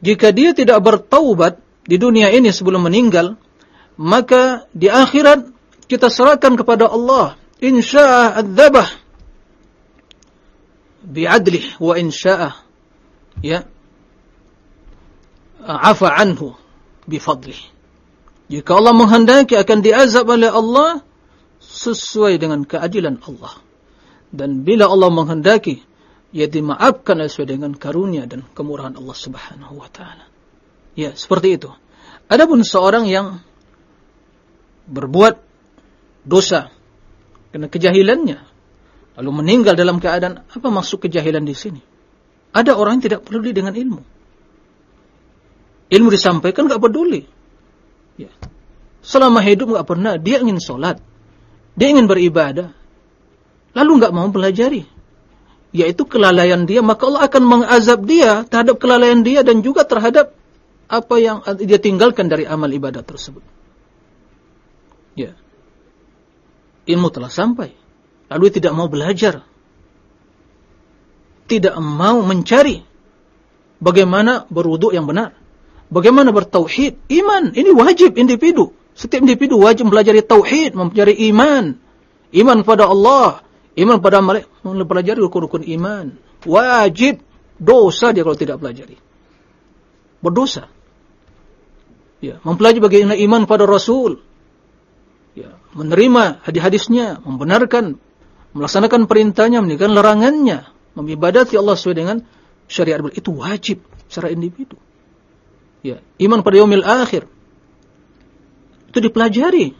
Jika dia tidak bertaubat di dunia ini sebelum meninggal, maka di akhirat kita serahkan kepada Allah. Insya'a adzabah bi'adlih wa insya'a ya afa anhu bifadlih. Jika Allah menghendaki akan diazab oleh Allah sesuai dengan keadilan Allah. Dan bila Allah menghendaki, ia dimaafkan sesuai dengan karunia dan kemurahan Allah Subhanahu wa taala. Ya, seperti itu. Adapun seorang yang berbuat dosa karena kejahilannya lalu meninggal dalam keadaan apa maksud kejahilan di sini? Ada orang yang tidak peduli dengan ilmu. Ilmu disampaikan nggak peduli. Ya. Selama hidup nggak pernah dia ingin sholat, dia ingin beribadah, lalu nggak mau pelajari, yaitu kelalaian dia, maka Allah akan mengazab dia terhadap kelalaian dia dan juga terhadap apa yang dia tinggalkan dari amal ibadah tersebut. Ya. Ilmu telah sampai, lalu tidak mau belajar, tidak mau mencari bagaimana berwuduk yang benar Bagaimana bertauhid? Iman, ini wajib individu. Setiap individu wajib mempelajari tauhid, mempelajari iman. Iman kepada Allah, iman pada mempelajari rukun-rukun iman. Wajib dosa dia kalau tidak pelajari. Berdosa. Ya, mempelajari bagaimana iman pada Rasul. Ya, menerima hadis-hadisnya, membenarkan, melaksanakan perintahnya, meninggalkan larangannya, mengibadati Allah sesuai dengan syariat itu wajib secara individu. Ya, iman pada yaumil akhir. Itu dipelajari.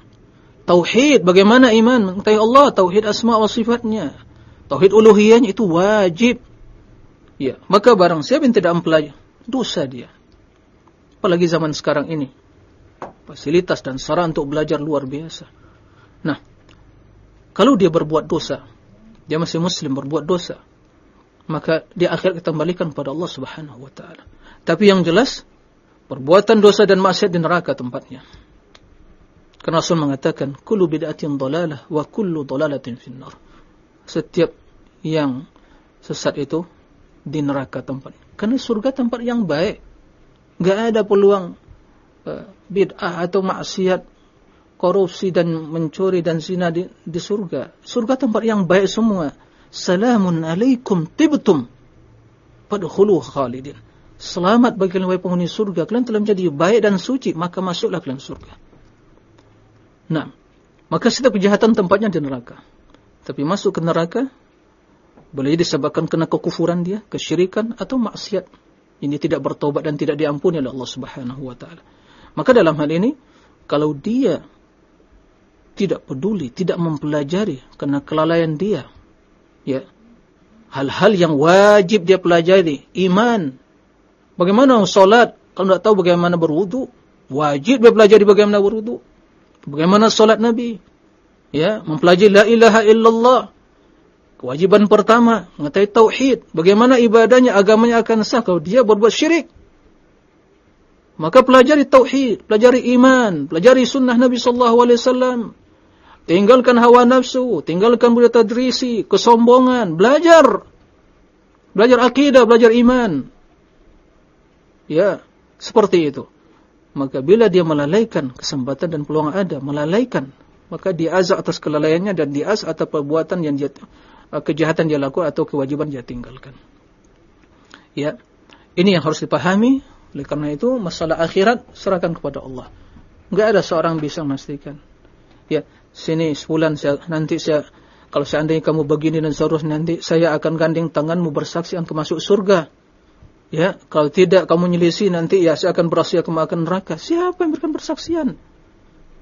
Tauhid, bagaimana iman mengetahui Allah, tauhid asma wa sifatnya. Tauhid uluhiyahnya itu wajib. Ya, maka barang siapa yang tidak mempelajari, dosa dia. Apalagi zaman sekarang ini. Fasilitas dan saran untuk belajar luar biasa. Nah, kalau dia berbuat dosa, dia masih muslim berbuat dosa, maka dia akhir kembalikan kepada Allah Subhanahu wa taala. Tapi yang jelas Perbuatan dosa dan maksiat di neraka tempatnya. Karena Rasul mengatakan, "Kullu bid'atin dhalalah wa kullu dhalalatin finnar." Setiap yang sesat itu di neraka tempat. Karena surga tempat yang baik. Gak ada peluang uh, bid'ah atau maksiat, korupsi dan mencuri dan zina di, di surga. Surga tempat yang baik semua. Salamun alaikum tibtum. Padkhulu khalidin. Selamat bagi kalian penghuni surga. Kalian telah menjadi baik dan suci, maka masuklah kalian surga. Nah, maka setiap kejahatan tempatnya di neraka. Tapi masuk ke neraka boleh disebabkan kena kekufuran dia, kesyirikan atau maksiat. Ini tidak bertobat dan tidak diampuni oleh Allah Subhanahu wa taala. Maka dalam hal ini kalau dia tidak peduli, tidak mempelajari karena kelalaian dia, ya. Hal-hal yang wajib dia pelajari, iman, Bagaimana sholat kalau tidak tahu bagaimana berwudu? Wajib dia pelajari bagaimana berwudu. Bagaimana sholat Nabi? Ya, mempelajari la ilaha illallah. Kewajiban pertama, mengetahui tauhid. Bagaimana ibadahnya, agamanya akan sah kalau dia berbuat syirik. Maka pelajari tauhid, pelajari iman, pelajari sunnah Nabi sallallahu alaihi wasallam. Tinggalkan hawa nafsu, tinggalkan budaya tadrisi, kesombongan, belajar. Belajar akidah, belajar iman. Ya, seperti itu. Maka bila dia melalaikan kesempatan dan peluang ada, melalaikan, maka dia azab atas kelalaiannya dan dia azab atas perbuatan yang dia, uh, kejahatan dia lakukan atau kewajiban dia tinggalkan. Ya, ini yang harus dipahami. Oleh karena itu, masalah akhirat serahkan kepada Allah. Enggak ada seorang bisa memastikan. Ya, sini sebulan saya, nanti saya kalau seandainya kamu begini dan seterusnya nanti saya akan gandeng tanganmu bersaksi akan masuk surga. Ya, kalau tidak kamu nyelisih nanti ya saya akan bersaksi kamu akan neraka. Siapa yang berikan persaksian?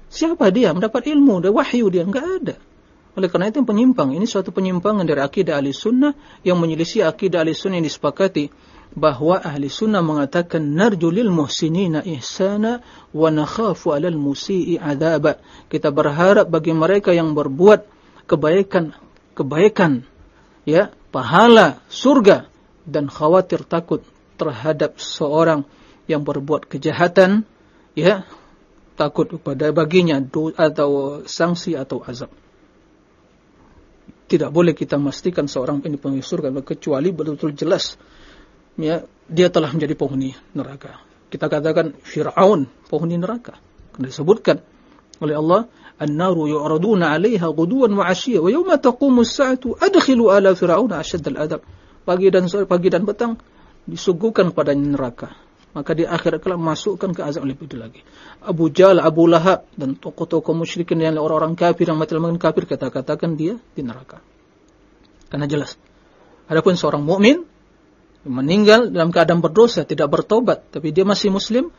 Siapa dia mendapat ilmu, dari wahyu dia enggak ada. Oleh karena itu penyimpang. Ini suatu penyimpangan dari akidah ahli sunnah yang menyelisih akidah ahli sunnah yang disepakati bahwa ahli sunnah mengatakan narjulil muhsinina ihsana wa nakhafu alal musii adaba. Kita berharap bagi mereka yang berbuat kebaikan kebaikan ya pahala surga dan khawatir takut terhadap seorang yang berbuat kejahatan ya takut kepada baginya atau sanksi atau azab. Tidak boleh kita memastikan seorang ini penghuni surga kecuali betul-betul jelas ya dia telah menjadi penghuni neraka. Kita katakan Fir'aun penghuni neraka. Kena disebutkan oleh Allah an-naru yu'raduna 'alaiha ghuduwan wa 'ashiyya wa yawma taqumu as-sa'atu adkhilu ala fir'auna ashadd al-adab. Pagi dan sore pagi dan petang disuguhkan kepada neraka maka di akhirat kelak masukkan ke azab lebih lagi Abu Jal, Abu Lahab dan tokoh-tokoh musyrikin yang orang-orang kafir yang mati dalam kafir kita katakan dia di neraka karena jelas adapun seorang mukmin meninggal dalam keadaan berdosa tidak bertobat tapi dia masih muslim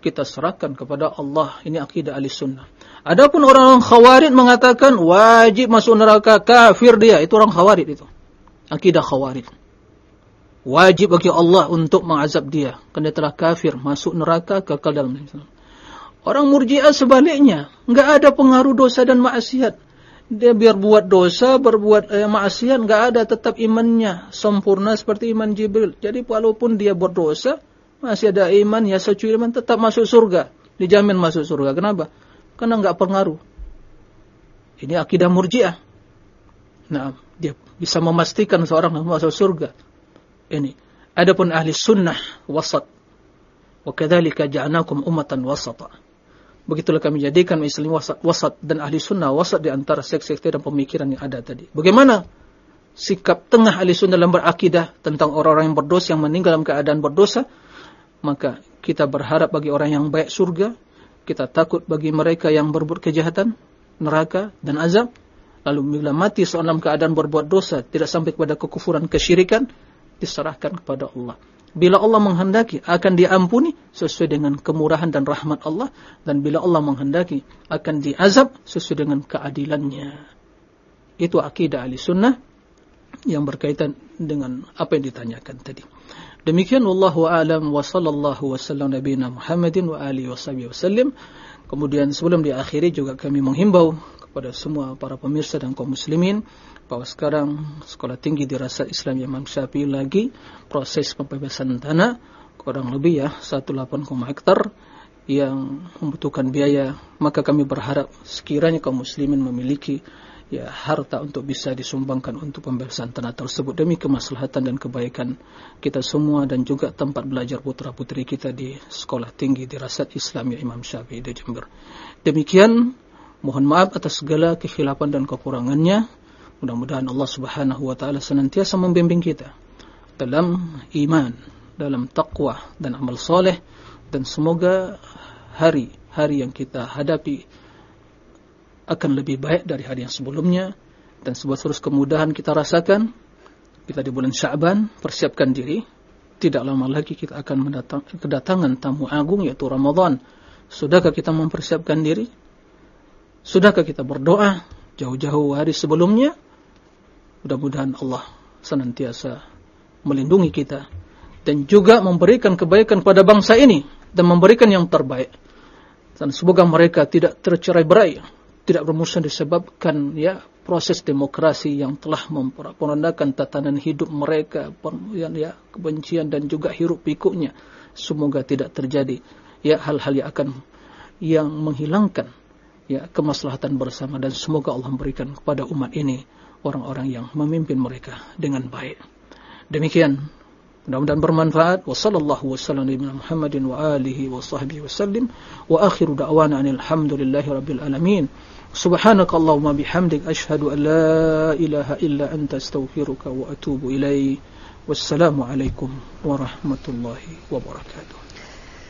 kita serahkan kepada Allah. Ini akidah ahli sunnah. Adapun orang-orang khawarid mengatakan wajib masuk neraka kafir dia. Itu orang khawarid itu. Akidah khawarid. Wajib bagi Allah untuk mengazab dia. Dia telah kafir. Masuk neraka kekal dalam Islam. Orang murjiah sebaliknya. Enggak ada pengaruh dosa dan maksiat. Dia biar buat dosa, berbuat eh, maksiat, enggak ada tetap imannya sempurna seperti iman Jibril. Jadi walaupun dia berdosa, masih ada iman, ya secuil iman tetap masuk surga. Dijamin masuk surga. Kenapa? Karena enggak pengaruh. Ini akidah murjiah. Nah, dia bisa memastikan seorang masuk surga. Ini. Adapun ahli sunnah wasat. Wa kadzalika ja'alnakum ummatan wasata. Begitulah kami jadikan Islam wasat, wasat dan ahli sunnah wasat di antara seks-seks dan pemikiran yang ada tadi. Bagaimana sikap tengah ahli sunnah dalam berakidah tentang orang-orang yang berdosa yang meninggal dalam keadaan berdosa maka kita berharap bagi orang yang baik surga, kita takut bagi mereka yang berbuat kejahatan, neraka dan azab. Lalu bila mati seorang dalam keadaan berbuat dosa, tidak sampai kepada kekufuran, kesyirikan, diserahkan kepada Allah. Bila Allah menghendaki akan diampuni sesuai dengan kemurahan dan rahmat Allah dan bila Allah menghendaki akan diazab sesuai dengan keadilannya. Itu akidah ahli sunnah yang berkaitan dengan apa yang ditanyakan tadi. Demikian wallahu alam wa sallallahu wasallam nabiyina Muhammadin wa alihi wasallam. Kemudian sebelum diakhiri juga kami menghimbau kepada semua para pemirsa dan kaum muslimin bahwa sekarang sekolah tinggi dirasat Islam Imam Syafi'i lagi proses pembebasan tanah kurang lebih ya 18, hektar yang membutuhkan biaya maka kami berharap sekiranya kaum muslimin memiliki ya harta untuk bisa disumbangkan untuk pembebasan tanah tersebut demi kemaslahatan dan kebaikan kita semua dan juga tempat belajar putra putri kita di sekolah tinggi di Rasat Islam ya Imam Syafi'i di Jember. Demikian mohon maaf atas segala kekhilafan dan kekurangannya. Mudah-mudahan Allah Subhanahu wa taala senantiasa membimbing kita dalam iman, dalam takwa dan amal soleh. Dan semoga hari-hari yang kita hadapi akan lebih baik dari hari yang sebelumnya. Dan sebuah terus kemudahan kita rasakan. Kita di bulan Sya'ban persiapkan diri. Tidak lama lagi kita akan mendatang, kedatangan tamu agung yaitu Ramadan. Sudahkah kita mempersiapkan diri? Sudahkah kita berdoa? Jauh-jauh hari sebelumnya mudah-mudahan Allah senantiasa melindungi kita dan juga memberikan kebaikan pada bangsa ini dan memberikan yang terbaik. Dan semoga mereka tidak tercerai-berai tidak bermusnah disebabkan ya proses demokrasi yang telah memperondakan tatanan hidup mereka ya kebencian dan juga hiruk pikuknya. Semoga tidak terjadi ya hal-hal yang akan yang menghilangkan ya kemaslahatan bersama. Dan semoga Allah memberikan kepada umat ini orang-orang yang memimpin mereka dengan baik demikian Mudah-mudahan bermanfaat. Wassallallahu wasallam Nabi Muhammadin wa alihi wa sahbihi wasallim. Wa akhiru da'wana alhamdulillahi rabbil alamin. Subhanaka Allahumma bihamdik ashhadu an la ilaha illa anta astaghfiruka wa atubu ilaik. Wassalamu alaikum warahmatullahi wabarakatuh.